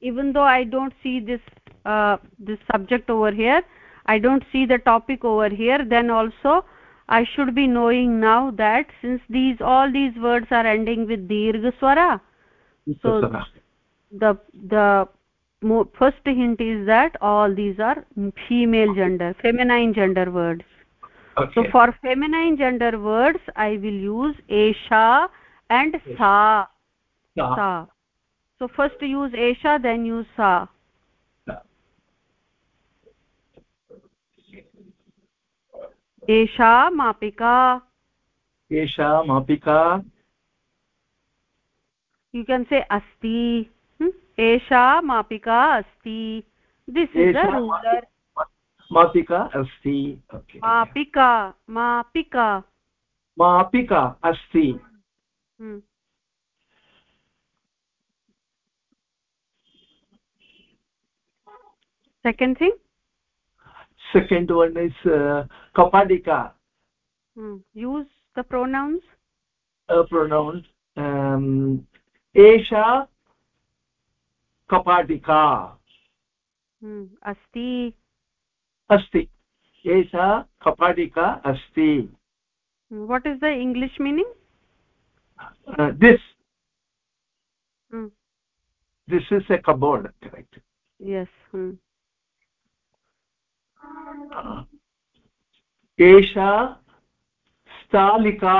even though i don't see this uh, this subject over here i don't see the topic over here then also i should be knowing now that since these all these words are ending with dirgha swara So- the the first hint is that all these are female gender feminine gender words. Okay. so for feminine gender words i will use esha and sa. Sa. sa. So first use esha then use Sa. एषा मापिका you can say asti hmm? esha mapika asti this is a एषा ruler मापिका अस्ति mapika mapika मापिका अस्ति hmm. second thing second one is uh, kapadika hmm. use the pronouns? Uh, pronouns um esha kapadika hmm. asti. Asti. Esha kapadika asti. Hmm. What is the english meaning? Uh, this. Hmm. this is a cupboard correct? Yes. Hmm. एषा स्थालिका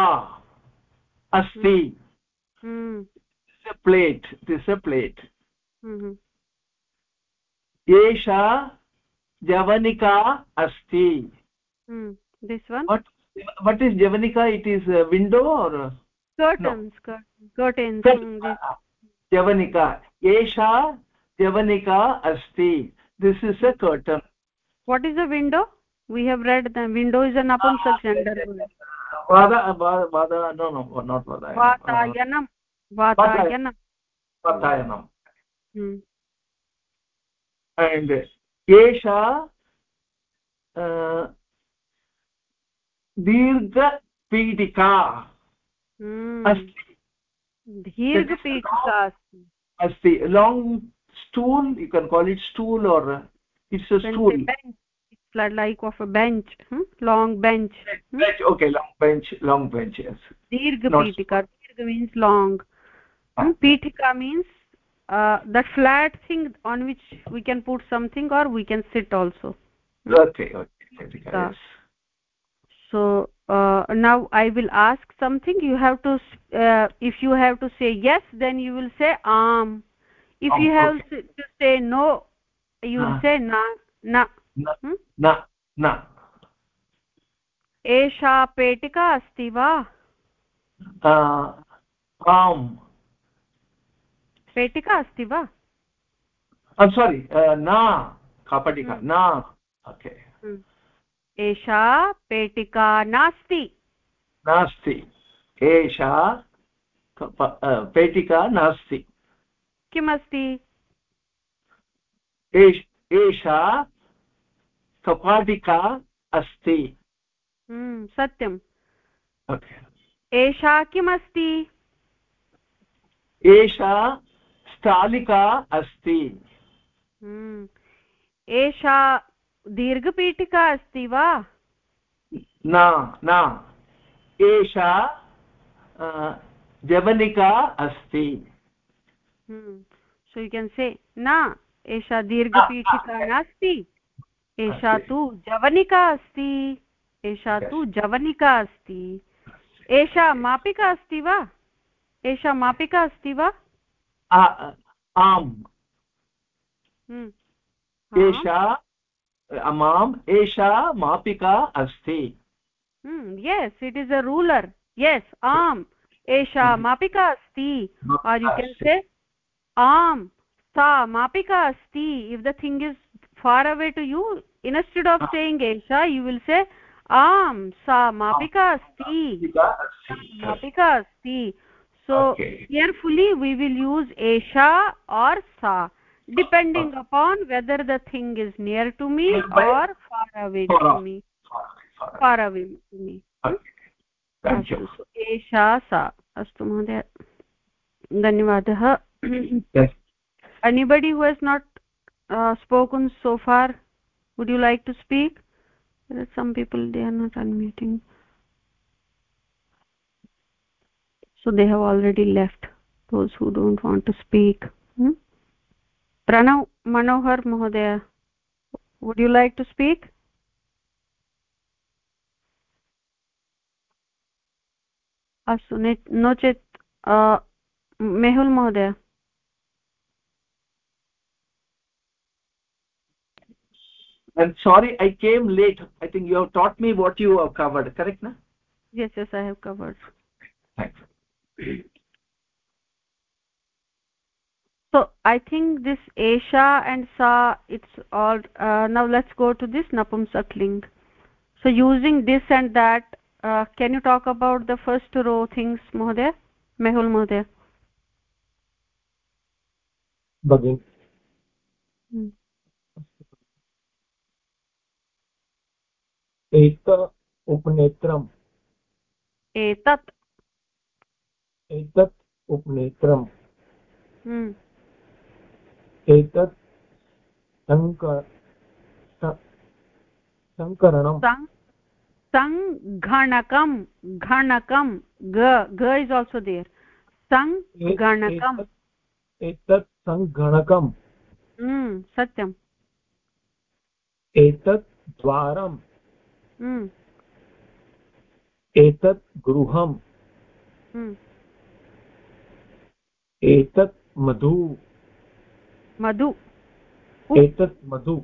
अस्ति। Plate this a plate एषा जवनिका अस्ति। What is जवनिका? It is window और् जवनिका। एषा जवनिका अस्ति। This is a curtain what is a window we have read the window is an apumsak gender word vada va- vada no no not vada vatayanam vatayanam vatayanam hmm. and esha uh, dirgha pidika Hmm. asti दीर्घपीठिका अस्ति asti long stool you can call it stool or uh, it's a stool a bench. it's like of a bench hmm? long bench hmm? bench okay long bench long bench yes dirgha pitika dirgha means long ah. hmm? pitika means uh, that flat thing on which we can put something or we can sit also hmm? okay okay pitika, yes so uh, now i will ask something you have to uh, if you have to say yes then you will say am um. if um, you have okay. to say no you say na na. न Hmm? न न एषा पेटिका अस्ति वा आम् पेटिका अस्ति वा सारी न कपटिका. न ओके एषा पेटिका नास्ति नास्ति एषा पेटिका नास्ति किमस्ति एष- एषा कपाटिका अस्ति। हम्म, सत्यम्। ओके। एषा किमस्ति? एषा स्थालिका अस्ति। हम्म, एषा दीर्घपीठिका अस्ति वा? न न। एषा जवनिका अस्ति। सो यु केन् से न। एषा दीर्घपीठिका नास्ति एषा। तु जवनिका अस्ति एषा तु जवनिका अस्ति। एषा मापिका अस्ति वा? एषा मापिका अस्ति वा? आ, आम्। हम्म, एषा माम् एषा मापिका अस्ति। हम्म, yes it is a ruler. Yes आम्। एषा Mhm. मापिका अस्ति। or you can say आम्। सा मापिका अस्ति if the thing is far away to you instead of saying एषा यु विल् से आम् सा मापिका अस्ति मापिका अस्ति। So carefully we will use एषा आर् सा depending upon whether the thing is near to me or far away to me far away to me एषा सा अस्तु महोदय धन्यवादः। anybody who has not uh, spoken so far would you like to speak there are some people they are not unmuting so they have already left those who don't want to speak hmm? pranav manohar mahodaya would you like to speak अस्तु ने- no चेत् अ, मेहुल् महोदय and sorry i came late i think you have taught me what you have covered correct na yes yes i have covered thanks so i think this esha and sa it's all uh, now let's go to this napumsak ling so using this and that uh, can you talk about the first row things Mohde? mehul Mohde? bagin hmm. एक उपनेत्रम्। एतत्। एतत् उपनेत्रम्। हम्म। एतत् सङ्क सङ्करणं सङ्गणकं घणकं ग हम्म, सत्यम्। एतत् गृहम्। एतत् मधु। मधु। एतत् मधु।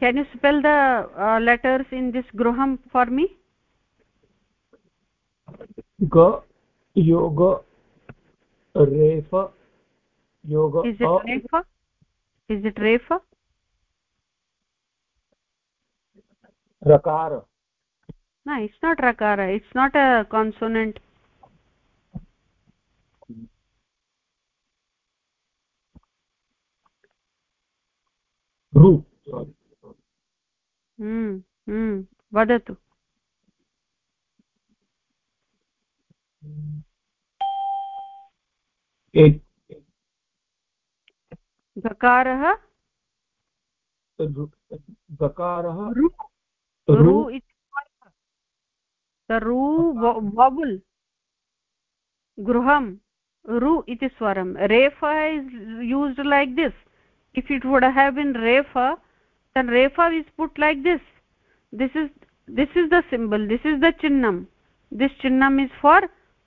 Can you spell the letters in this गृहं फार् मी ग योग रेफ योग इस् इट् रेफ? रकार no it's not rakara it's not a consonant रु sorry. hmm hmm vadatu एक गकारः रु- गकारः ru इति the ru vowel gruham ru iti swaram refa is used like this if it would have been refa then refa is put like this this is this is the symbol this is the chinnam this chinnam is for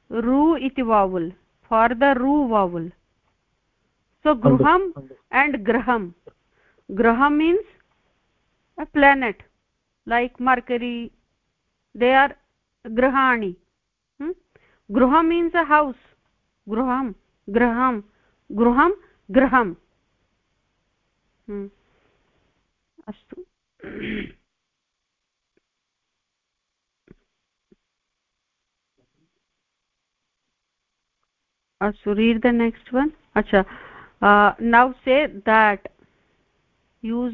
ru iti vowel for the ru vowel so gruham and graham graham means a planet they are grahani hmm? gruham means a house gruham graham gruham graham hmm. अस्तु अस्तु read the next one acha uh, now say that use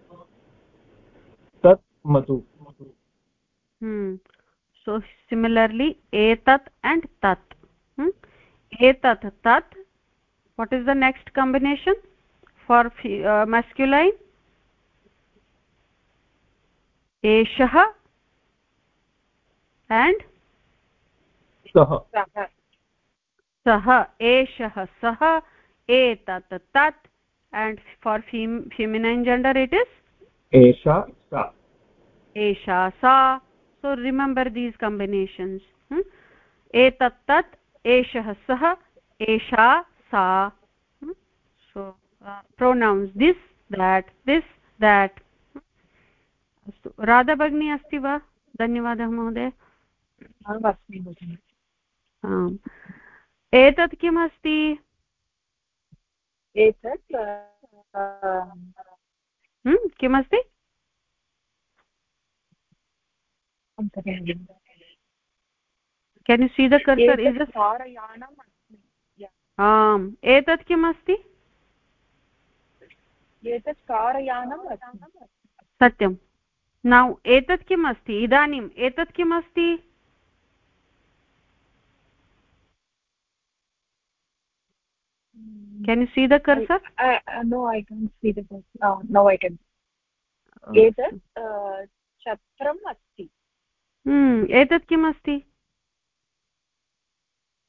matu hmm so similarly etat and tat hmm? etat tat what is the next combination for uh, masculine eshah and सः सः एषः सः एतत् तत् and for fem feminine gender it is एषा सा एषा सा so remember these combinations hmm? etat tat eshah sah esha sa hmm? so uh, pronouns this that this that अस्तु राधा भगिनी अस्ति वा धन्यवादः महोदय आम् एतत् किम् अस्ति एतत् hmm? किमस्ति can you see the cursor is कारयानम् आम्। एतत् किम् अस्ति? एतत् कारयानम् सत्यं नौ एतत् किम् अस्ति? इदानीम् एतत् किम् अस्ति? Can you see the cursor no I can see the no I can एतत् uh, छत्रम् अस्ति। एतत् किम् अस्ति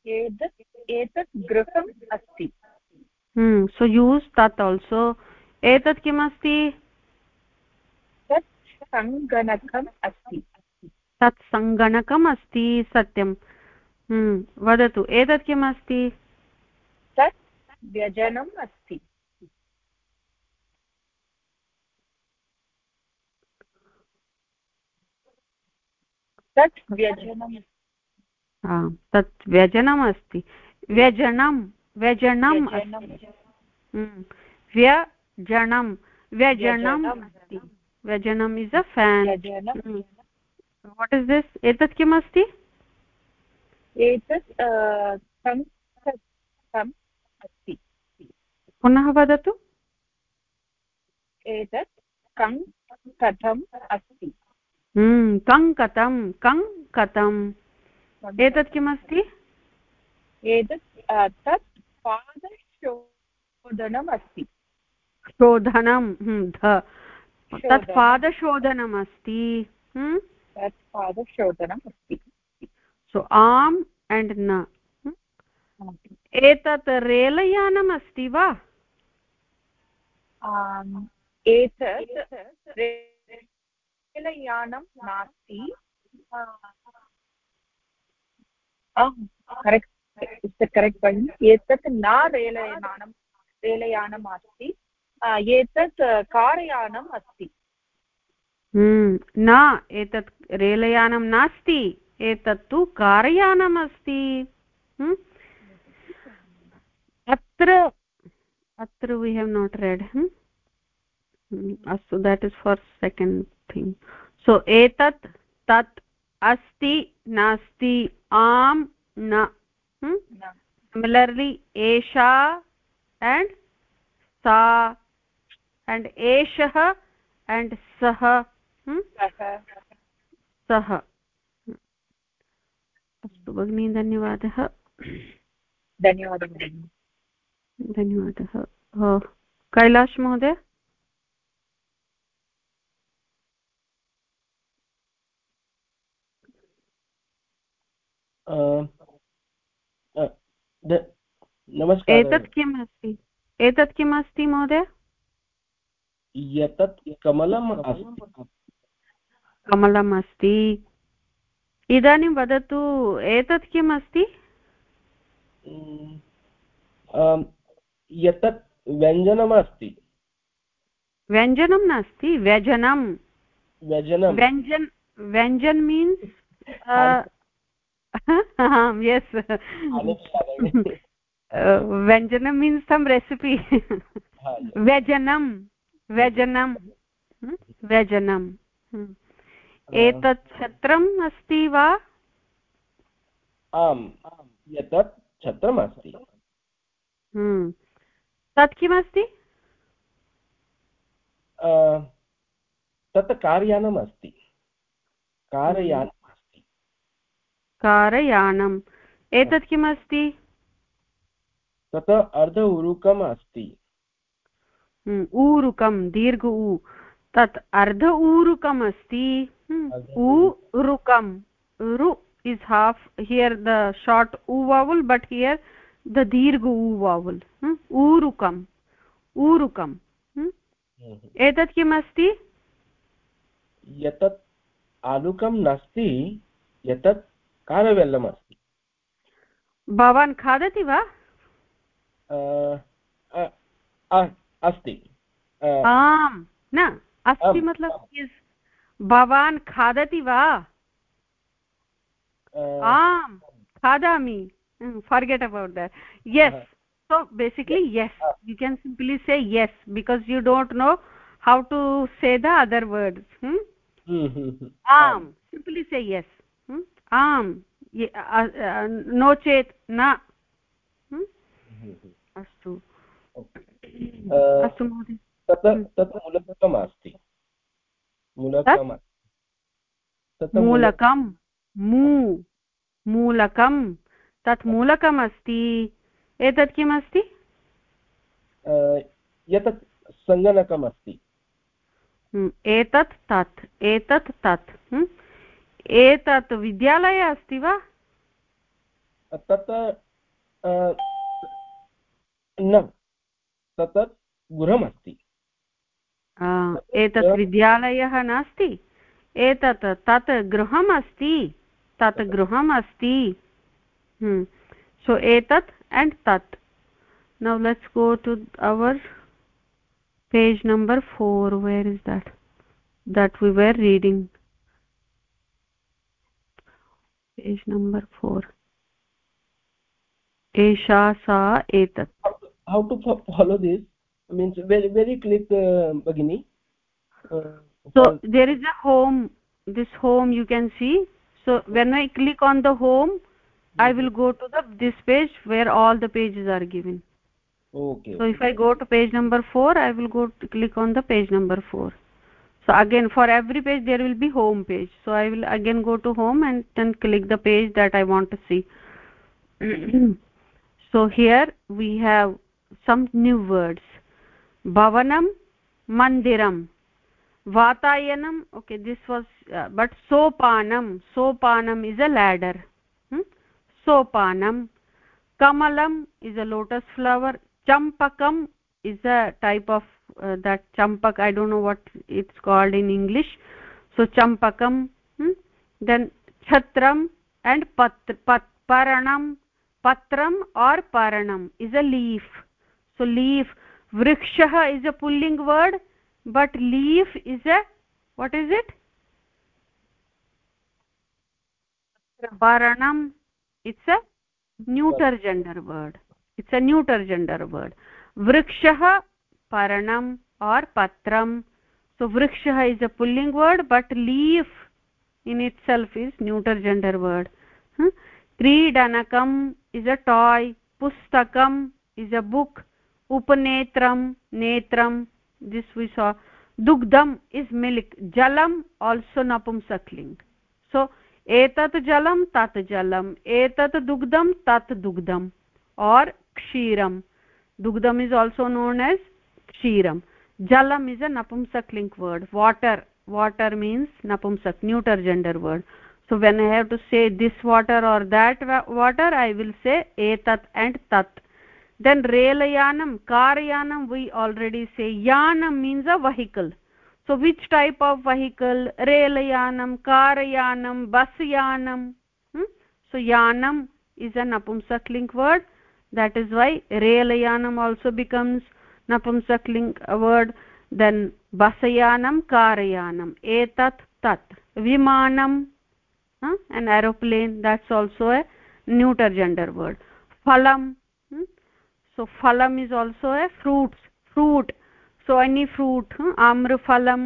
एतत् एतत् गृहम् अस्ति। सो यूस् तत् आल्सो एतत् किम् अस्ति तत् सङ्गणकम् अस्ति। तत् सङ्गणकम् अस्ति सत्यं। हम्म, वदतु एतत् किम् अस्ति तत् व्यजनम् अस्ति। तत् व्यजनम्। आम्, तत् व्यजनम् अस्ति। व्यजनं व्यजनम् व्यजनम्। अस्ति। हम्म, व्यजनं व्यजनम् व्यजनम्। अस्ति। व्यजनम् is a fan what is this एतत् किम् अस्ति? एतत् अस्ति। पुनः वदतु। एतत् कङ् कथम् अस्ति। हम्म, कङ्कतं कङ्कतम् एतत् किमस्ति? एतत् तत् पादशोधनम् अस्ति शोधनं हम्म, ध। तत् पादशोधनम् अस्ति हम्म, तत् पादशोधनम् अस्ति सो आम् एण्ड् न। एतत् रेलयानम् अस्ति वा एतत् रेलयानं नास्ति। करेक्ट् करेक्ट् भगिनि एतत् न रेलयानं रेलयानम् अस्ति। एतत् कारयानम् अस्ति। हम्म, न एतत् रेलयानं नास्ति एतत् तु कारयानम् अस्ति। हम्म? अत्र अत्र वी हेव् नाट् रेड् अस्तु that is for second thing so एतत् तत् अस्ति नास्ति आम् न एषा एण्ड् सा एण्ड् एषः एण्ड् सः hmm? सः। सः। अस्तु भगिनी धन्यवादः। धन्यवादः। धन्यवादः। कैलाश महोदय नमस्कारः। एतत् किम् अस्ति? एतत् किम् अस्ति महोदय? एतत् कमलम् अस्ति। कमलम् अस्ति। इदानीं वदतु एतत् किम् अस्ति? एतत् व्यञ्जनम् अस्ति। व्यञ्जनं नास्ति व्यजनं व्यजनं व्यञ्जन व्यञ्जन मीन्स् yes. व्यञ्जनं मीन्स् सम् रेसिपि व्यजनं व्यजनं व्यजनं एतत् छत्रम् अस्ति वा? आम् एतत् छत्रम् अस्ति। तत् किमस्ति तत् कार्यानम् अस्ति। कारयानम् कारयानम्। एतत् किमस्ति? तत् अर्ध ऊरुकम् अस्ति। ऊरुकं दीर्घ ऊ। तत् अर्ध ऊरुकम् अस्ति। ऊरुकं रु is half here the short ऊ वावुल् बट् हियर् द दीर्घ ऊ वावुल् ऊरुकम्। ऊरुकम्। एतत् किम् अस्ति एतत् आलुकं नास्ति एतत् कारवेल्लम् अस्ति। भवान् खादति वा? अस्ति। आम् न अस्ति मत्लब् भवान् खादति वा? आम् खादामि। Forget about that yes so basically yes you can simply say yes because you don't know how to say the other words आम् सिम्प्लि से यस् am नो चेत् न। [LAUGHS] अस्तु। अस्तु महोदय। तत् मूलकम्। अस्ति मूलकं मू। मूलकं तत् मूलकम् अस्ति एतत् किम् अस्ति एतत् सङ्गणकम् अस्ति एतत् तत्। एतत् तत्। एतत् विद्यालय अस्ति वा? तत् न तत् गृहमस्ति। एतत् विद्यालयः नास्ति? एतत् तत् गृहम् अस्ति तत् गृहम् अस्ति सो एतत् एण्ड् तत्। Now let's go to our page number 4 where is that? That we were reading. page number 4 एषा सा एतत् how to follow this means very very click uh, bagini uh, so there is a home this home you can see so when i click on the home i will go to the this page where all the pages are given okay so if i go to page number 4 i will go to click on the page number 4 so again for every page there will be home page. So i will again go to home and then click the page that i want to see. [CLEARS THROAT] So here we have some new words. Bhavanam mandiram. Vatayanam okay this was uh, but sopanam. Sopanam is a ladder. Hmm? sopanam. Kamalam is a lotus flower. Champakam is a type of uh, that champak i don't know what it's called in english so champakam hmm? then chhatram and pat, pat paranam patram or paranam is a leaf so leaf vrikshah is a pulling word but leaf is a what is it paranam it's a neuter gender word it's a neuter gender word vrikshah पर्णम् और पत्रम् so वृक्षः is a pulling word but leaf in itself is neuter gender word क्रीडनकम् is a toy पुस्तकम is a book उपनेत्रम् नेत्रम् this we so दुग्धम् is milk जलम् also नपुंसक्लिङ्ग् सो एतत् जलम तत् जलम एतत् दुग्धम तत् दुग्धम और क्षीरम दुग्धम इज़ ऑल्सो नोन एज क्षीरं। जलम् इस् अ नपुंसक्लिङ्क् वर्ड् वाटर् वाटर् मीन्स् नपुंसक neuter gender word so when I have to say this water or that water I will say एतत् एण्ड् तत्. देन् रेलयानं कारयानं वी आलरेडि से यानं means a vehicle so which type of vehicle रेलयानं कारयानं bus यानं so यानम् is a नपुंसक्लिङ्क् word that is why रेलयानम् आल्सो बिकम्स् नपुंसकलिङ्ग् वर्ड् देन् बसयानं कारयानम्, एतत्, तत्, विमानम् an aeroplane that's also a neuter gender word फलम् सो फलम् is also a fruits fruit so any fruit आम्रफलं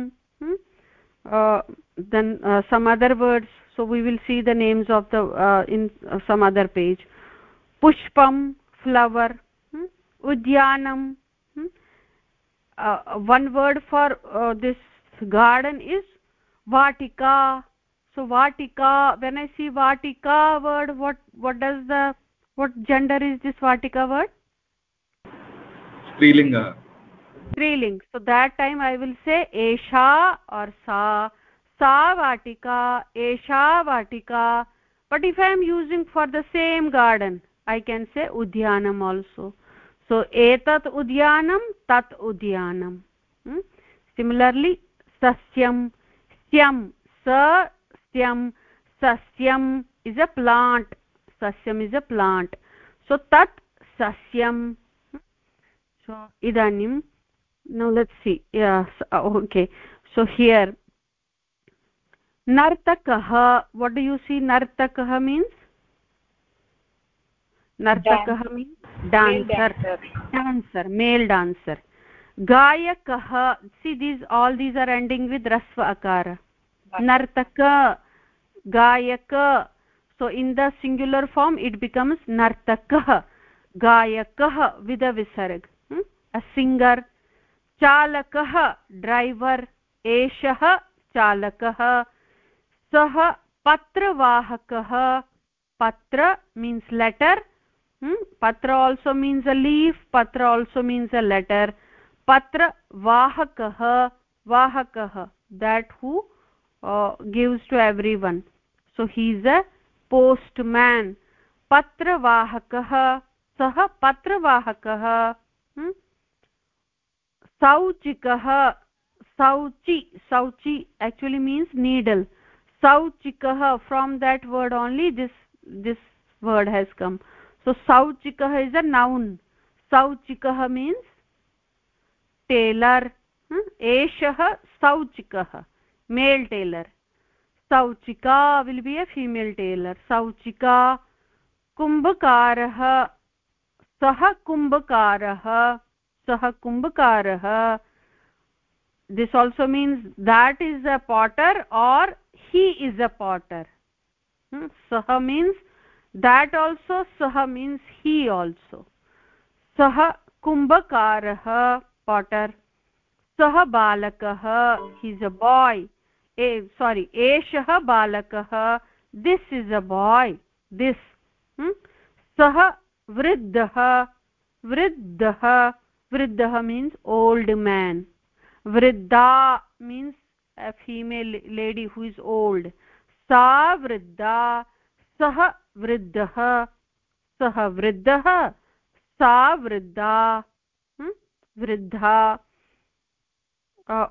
then some other words so we will see the names of the in some other page पुष्पं flower उद्यानं one word for uh, this garden is vatika so vatika when i see vatika word what what does the what gender is this vatika word strilinga striling so that time i will say esha or sa sa vatika esha vatika but if i am using for the same garden i can say udyanam also so एतत् उद्यानं तत् उद्यानं similarly सस्यं स्यं स स्यं सस्यम् is a plant सस्यम् इस् अ प्लाण्ट् सो तत् सस्यं सो इदानीं नौ लि ओके सो हियर् नर्तकः वट् यु सी नर्तकः means नर्तकः means dancer dancer male dancer gayakah see these all these are ending with rasva akara nartaka gayaka so in the singular form it becomes nartakah gayakah with a visarg hmm? a singer चालकः driver एषः चालकः सः पत्रवाहकः patra means letter Hmm? patra also means a leaf patra also means a letter. Patra vahakah vahakah that who? Uh, gives to everyone. So he is a postman. Patra vahakah sah patra vahakah hmm? sauchi sauchi actually means needle. Sauchikah from that word only this this word has come. so sauchikah is a noun. Sauchikah means tailor. एषः सौचिकः male tailor सौचिका will be a tailor tailor सौचिका कुम्भकारः सः कुम्भकारः सः कुम्भकारः this also means that is a potter और he is a potter सह means that also saha means he also. Saha kumbhakarah potter. Saha balakah he's a boy. Eh sorry eshah balakah this is a boy. This hmm? saha vriddhah. Vriddhah. Vriddhah means old man. Vriddha means a female lady who is old. Sa vriddha. Sah वृद्धः, सः वृद्धः, सा वृद्धा वृद्धा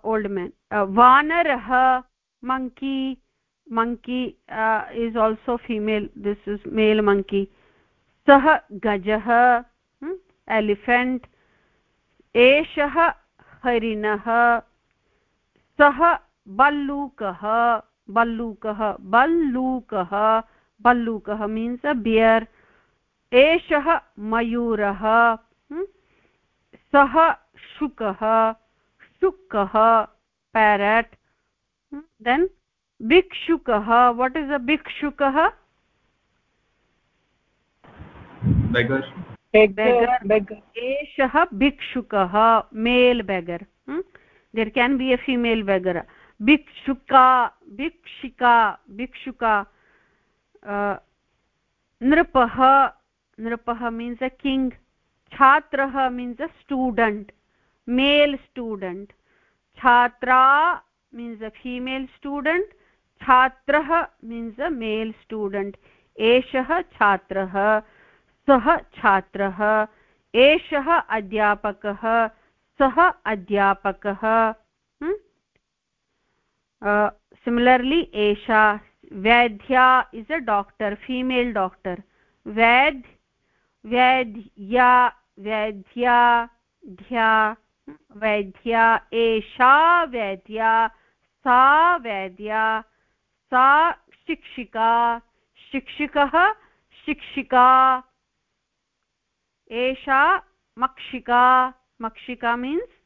old man वानरः monkey monkey is also female this is male monkey सः गजः elephant एषः हरिणः, सः बल्लूकः बल्लूकः बल्लूकः बल्लूकः मीन्स् अ बियर् एषः मयूरः सः शुकः शुकः पेरट् देन् भिक्षुकः वट् इस् अ भिक्षुकः? एषः भिक्षुकः male beggar there can be a female beggar भिक्षुका भिक्षिका भिक्षुका. नृपः नृपः मीन्स् अ किङ्ग् छात्रः means a student male student छात्रा मीन्स् अ फीमेल् स्टूडेण्ट् छात्रः मीन्स् अ मेल् स्टूडेण्ट् एषः छात्रः सः छात्रः एषः अध्यापकः सः अध्यापकः सिमिलर्लि एषा वैद्या is a doctor female doctor वैद् वैद्या वैद्या ध्या वैद्या एषा वैद्या सा वैद्या सा शिक्षिका शिक्षिकः शिक्षिका एषा मक्षिका मक्षिका means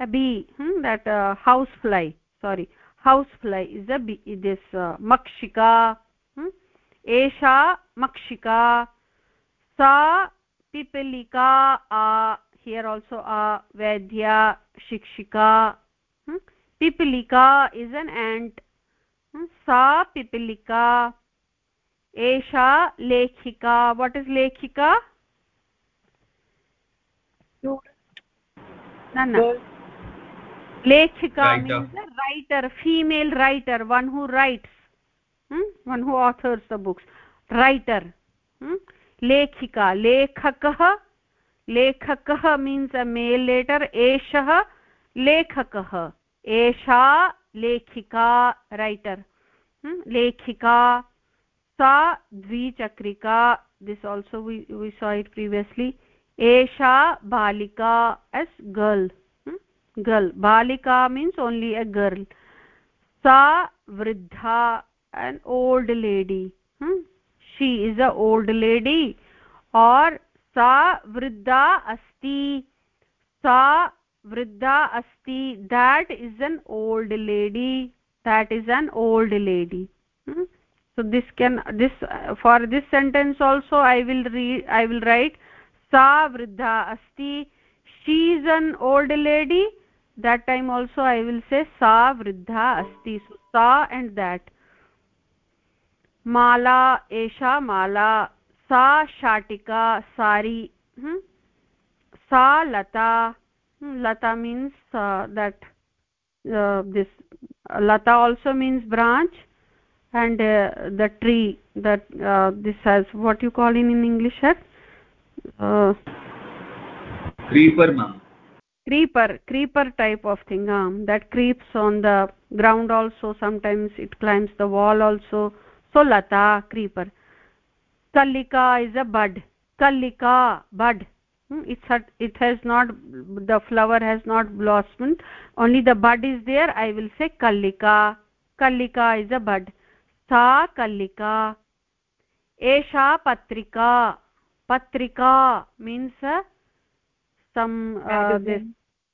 a bee hmm, that uh, house fly sorry house fly is a bee this uh, makshika hmm? esha makshika sa pipalika a here also a vaidya shikshika hmm? pipalika is an ant hmm? sa pipalika esha lekhika what is lekhika no no lekhika writer. means a writer female writer one who writes hmm? one who authors the books writer hmm? lekhika lekhakah lekhakah means a male letter eshah lekhakah esha lekhika writer hmm? lekhika sa dvichakrika this also we we saw it previously esha balika as girl girl. Balika means only a girl. Sa vridha an old lady. Hmm? she is a old lady. Or sa vridha asti. Sa vridha asti that is an old lady. That is an old lady. Hmm? so this can this for this sentence also i will read i will write sa vridha asti she is an old lady that time also i will say sa vridha asti so sa and that mala esha mala sa shatika sari hmm? sa lata hmm? lata means uh, that uh, this uh, lata also means branch and uh, the tree that uh, this has what you call in in english sir uh, creeper ma'am creeper creeper type of thing um, that creeps on the ground also sometimes it climbs the wall also so lata creeper kallika is a bud kallika bud hmm? it's a, it has not the flower has not blossomed only the bud is there i will say kallika kallika is a bud sa kallika esha patrika patrika means uh, some uh, this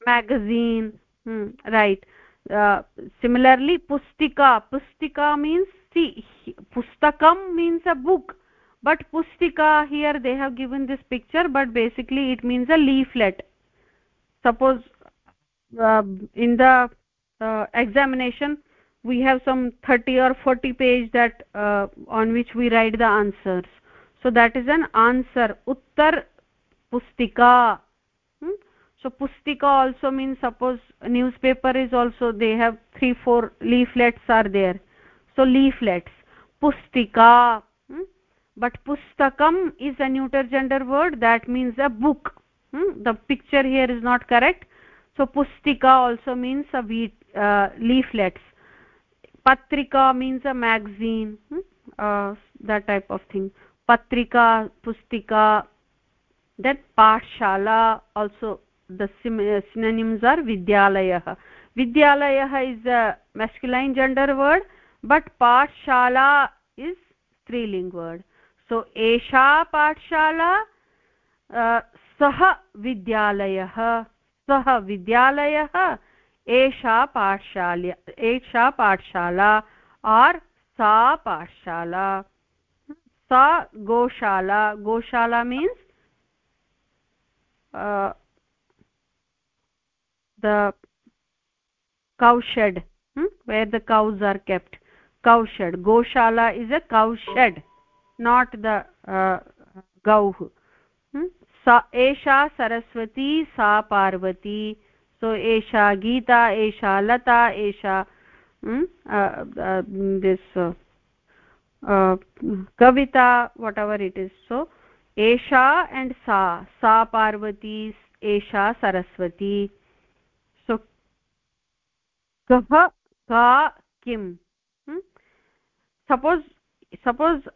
magazine hmm, right. Uh, similarly pustika. Pustika means see pustakam means a book. But pustika here they have given this picture but basically it means a leaflet. Suppose uh, in the uh, examination we have some 30 or 40 page that uh, on which we write the answers. So that is an answer. Uttar pustika so pustika also means suppose newspaper is also they have three four leaflets are there so leaflets pustika hmm? but pustakam is a neuter gender word that means a book hmm? the picture here is not correct so pustika also means a wheat, uh, leaflets patrika means a magazine hmm? uh, that type of thing patrika pustika then pathshala also the synonyms are vidyalayah vidyalayah is a masculine gender word but pathshala is striling word so esha pathshala uh, सः विद्यालयः सः विद्यालयः एषा पाठशाला एषा पाठशाला आर् सा पाठशाला सा गोशाला गोशाला means the cow shed hmm? where the cows are kept cow shed goshala is a cow shed not the uh, gauh hmm? sa esha saraswati sa parvati so esha geeta esha lata esha hmm? uh, uh, this uh, uh, kavita whatever it is so esha and sa sa parvati esha saraswati कः का किम्। Suppose suppose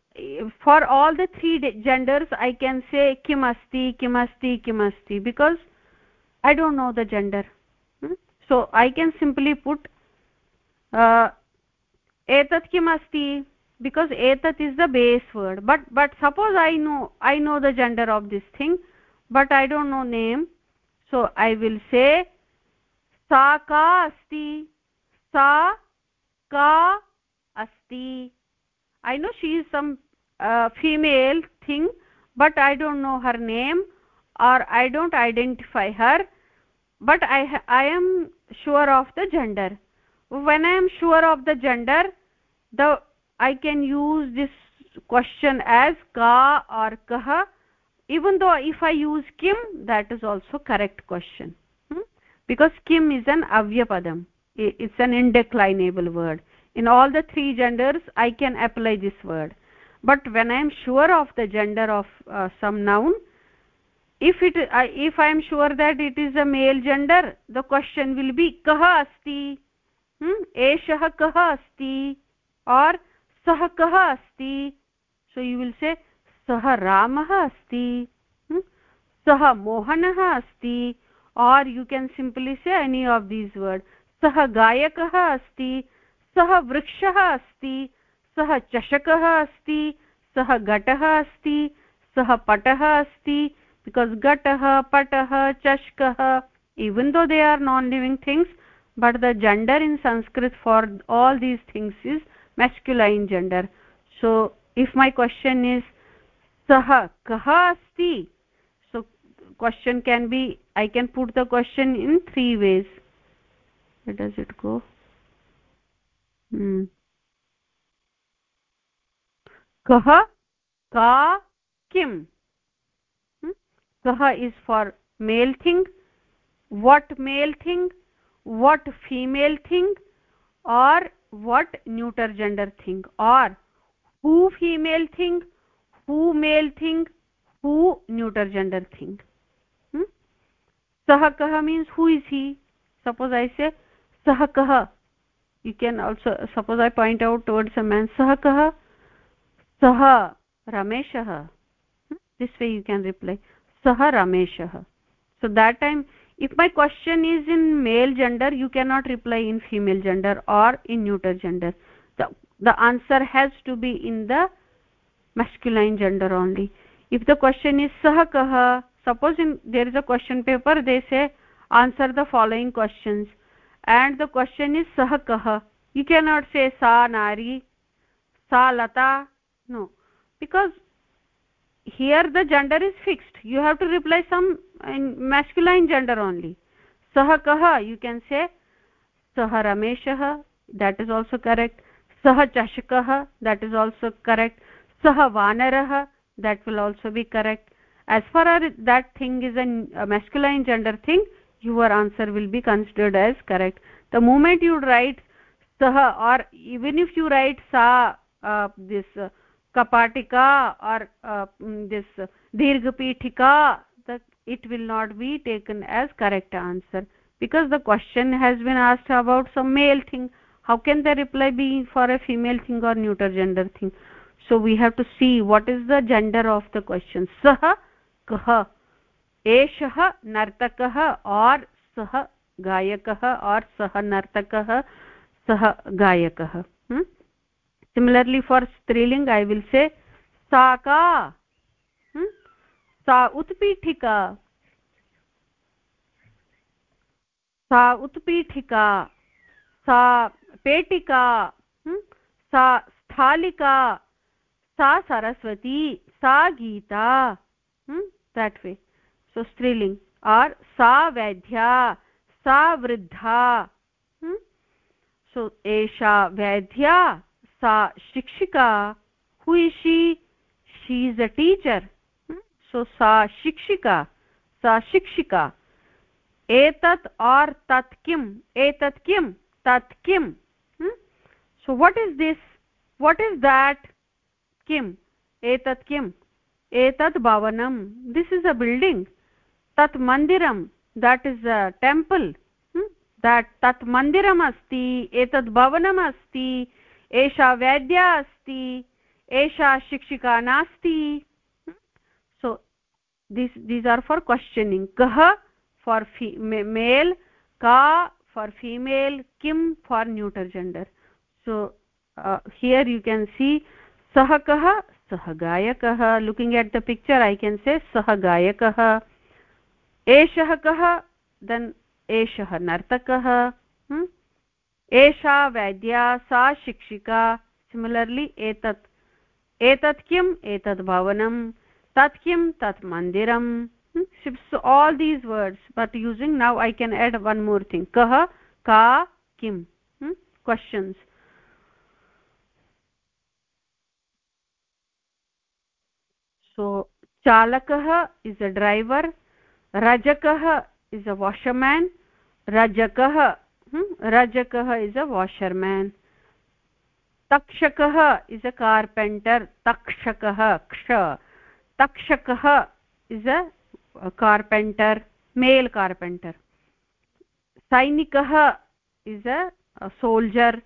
for all the three genders I can say किम् अस्ति किम् अस्ति किम् अस्ति because I don't know the gender so I can simply put एतत् किम् अस्ति? बिकास् एतत् is the base word but but suppose I know I know the gender of this thing but I don't know name so I will say सा का अस्ति। Sa ka asti i know she is some uh, female thing but i don't know her name or i don't identify her but i i am sure of the gender. When i am sure of the gender the i can use this question as ka or kah even though if i use kim that is also correct question. Hmm? because kim is an avyapadam it's an indeclinable word. In all the three genders i can apply this word. But when i am sure of the gender of uh, some noun if it uh, if i am sure that it is a male gender the question will be kah asti? Hmm? Eshah asti? Or sah kah asti? So you will say sah ramah asti? Hmm? sah mohanah asti? Or you can simply say any of these words sah gayakah asti सः वृक्षः अस्ति सः चषकः अस्ति सः घटः अस्ति सः पटः अस्ति बिकास् घटः पटः चषकः even though they are non living things but the gender in sanskrit for all these things is masculine gender so if my question is sah kah asti so question can be i can put the question in three ways where does it go kah ka kim kah is for male thing what male thing what female thing or what neuter gender thing or who female thing who male thing who neuter gender thing hmm? sah kah means who is he suppose i say सह कह you can also suppose I point out towards a man सह कः सः रमेशः this way you can reply सः रमेशः। So that time if my question is in male gender you can not reply in female gender or in neuter gender the answer has to be in the masculine gender only if the question is सः कः suppose in there is a question paper they say answer the following questions and the question is sah kah you cannot say sa nari sa lata. No. Because here the gender is fixed. You have to reply some in masculine gender only. Sah kah you can say sah rameshah. That is also correct. Sah chashkah that is also correct. Sah that will also be correct. As far as that thing is a masculine gender thing your answer will be considered as correct. The moment you write sah or even if you write sa uh, this uh, kapatika or uh, this uh, dirghapithika that it will not be taken as correct answer. Because the question has been asked about some male thing how can the reply be for a female thing or neuter gender thing? So we have to see what is the gender of the question. Sah kah एषः नर्तकः और सः गायकः और सः नर्तकः, सः गायकः। Similarly for स्त्रीलिङ्ग् ऐ विल् से सा का? सा उत्पीठिका। सा उत्पीठिका। सा पेटिका। सा स्थालिका। सा सरस्वती। सा गीता। that way. तो स्त्रीलिङ्ग् आर् सा वैध्या सा वृद्धा सो एशा वैध्या सा शिक्षिका हुईशी she is a teacher so सा शिक्षिका सा शिक्षिका एतत् आर् तत् किम् एतत् किं तत् किम so what is this what is that किम् एतत् किम् एतत् भवनं दिस् इस् अ बिल्डिंग तत् मन्दिरं that is a temple that तत् मन्दिरम् अस्ति एतत् भवनम् अस्ति, एषा वैद्या अस्ति, एषा शिक्षिका नास्ति so this these are for questioning कः फार् फ़ी मेल् का फार् फीमेल् किं for neuter gender so here you can see सः कः सः गायकः. Looking at the picture I can say सः गायकः. एषः कः? देन् एषः नर्तकः एषा वैद्या, सा शिक्षिका। सिमिलर्लि एतत्। एतत् किम्? एतत् भवनं। तत् किं तत् मन्दिरं। All these words but using now I can add one more thing कः? का? किं क्वश्चन्स् सो चालकः is a driver rajakah is a washerman rajakah hmm? rajakah is a washerman takshakah is a carpenter takshakah ksha takshakah is a carpenter male carpenter सैनिकः is a, a soldier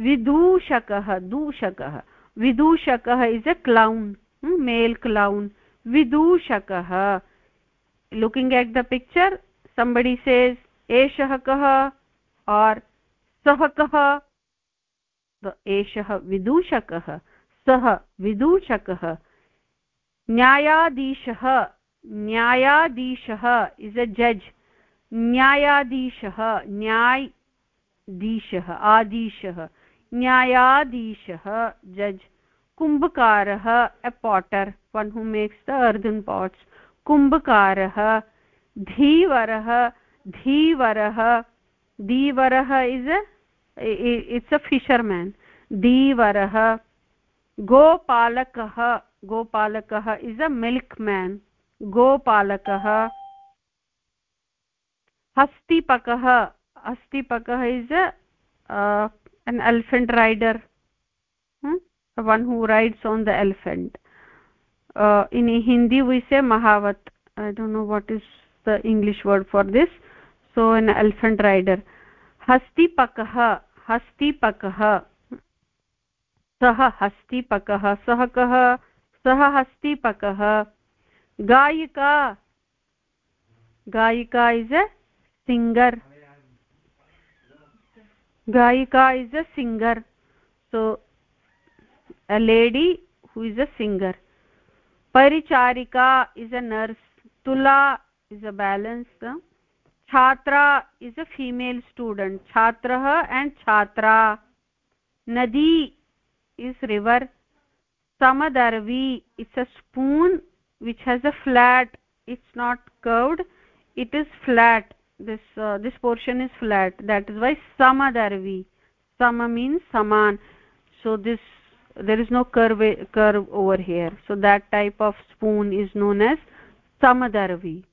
vidushakah dushakah vidushakah is a clown hmm, male clown vidushakah at the picture somebody says eshah kah or sah kah the eshah vidushakah sah vidushakah न्यायाधीशः न्यायाधीशः is a जज् न्यायाधीशः न्यायधीशः आधीशः न्यायाधीशः जज् कुम्भकारः a potter one who makes the अर्धन् pots कुम्भकारः, धीवरः धीवरः धीवरः इस् इट्स् अ फिशर्मेन् धीवरः, गोपालकः गोपालकः इस् अ मिल्क् मेन् गोपालकः, हस्तिपकः हस्तिपकः is elephant rider. Hmm? one who rides on the elephant. Uh, in hindi we say mahavat i don't know what is the english word for this so an elephant rider hastipakah hastipakah सः हस्तिपकः सः कः सः हस्तिपकः गायिका गायिका is a singer गायिका is a singer so a lady who is a singer paricharika is a nurse. Tula is a balance chhatra is a female student. Chhatrah and chhatra. Nadi is river. Samadarvi it's a spoon which has a flat. It's not curved. It is flat. This uh, this portion is flat. That is why samadarvi. Sama means saman. So this there is no curve curve over here. So that type of spoon is known as samadarvi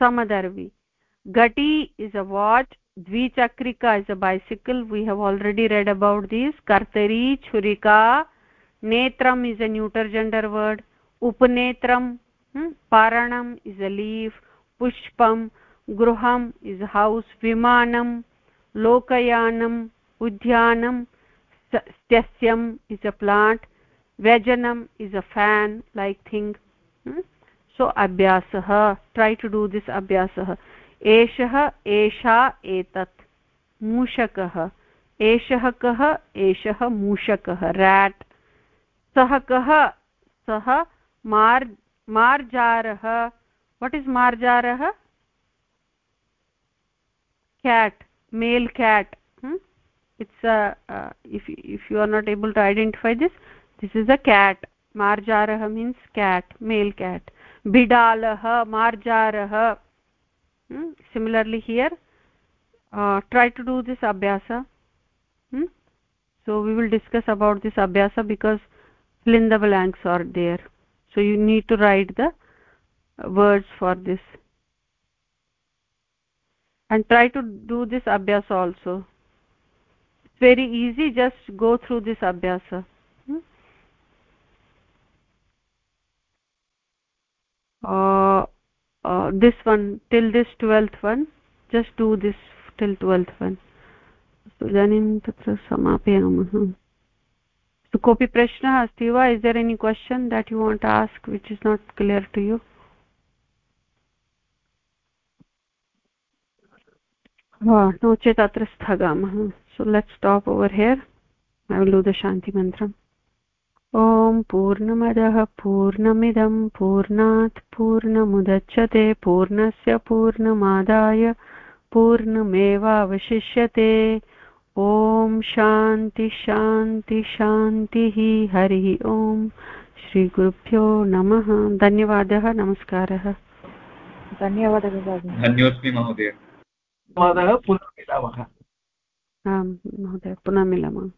samadarvi gati is a watch dvichakrika is a bicycle. We have already read about these kartari churika netram is a neuter gender word. Upanetram hmm? paranam is a leaf. Pushpam gruham is a house. Vimanam lokayanam udyanam stasyam is a plant vyajanam is a fan like thing hmm? so abhyasah try to do this abhyasah एषः एषा एतत् मूषकः एषः कः एषः मूषकः rat सः कः सः मार् मार्जारः वट् इस् मार्जारः cat male cat hmm? It's a uh, if if you are not able to identify this this is a cat. Marjarah means cat male cat. Bidalah marjarah. Hmm? similarly here uh, try to do this abhyasa. Hmm? so we will discuss about this abhyasa because fill in the blanks are there. So you need to write the words for this. And try to do this abhyasa also very easy just go through this abhyasa hmm? uh, uh, this one till this 12th one just do this till 12th one so idaनीं तत्र समापयामः kopi prashna asti va is there any question that you want to ask which is not clear to you नो चेत् अत्र स्थगामः so let's stop over here I will do the शान्तिमन्त्रम् ॐ पूर्णमदः पूर्णमिदं पूर्णात् पूर्णमुदच्छते पूर्णस्य पूर्णमादाय पूर्णमेवावशिष्यते ॐ शान्ति शान्ति शान्तिः हरिः ॐ श्रीगुरुभ्यो नमः धन्यवादः नमस्कारः धन्यवादः धन्योऽस्मि महोदय महोदय पुनः मिलामः आं महोदय पुनः मिलामः।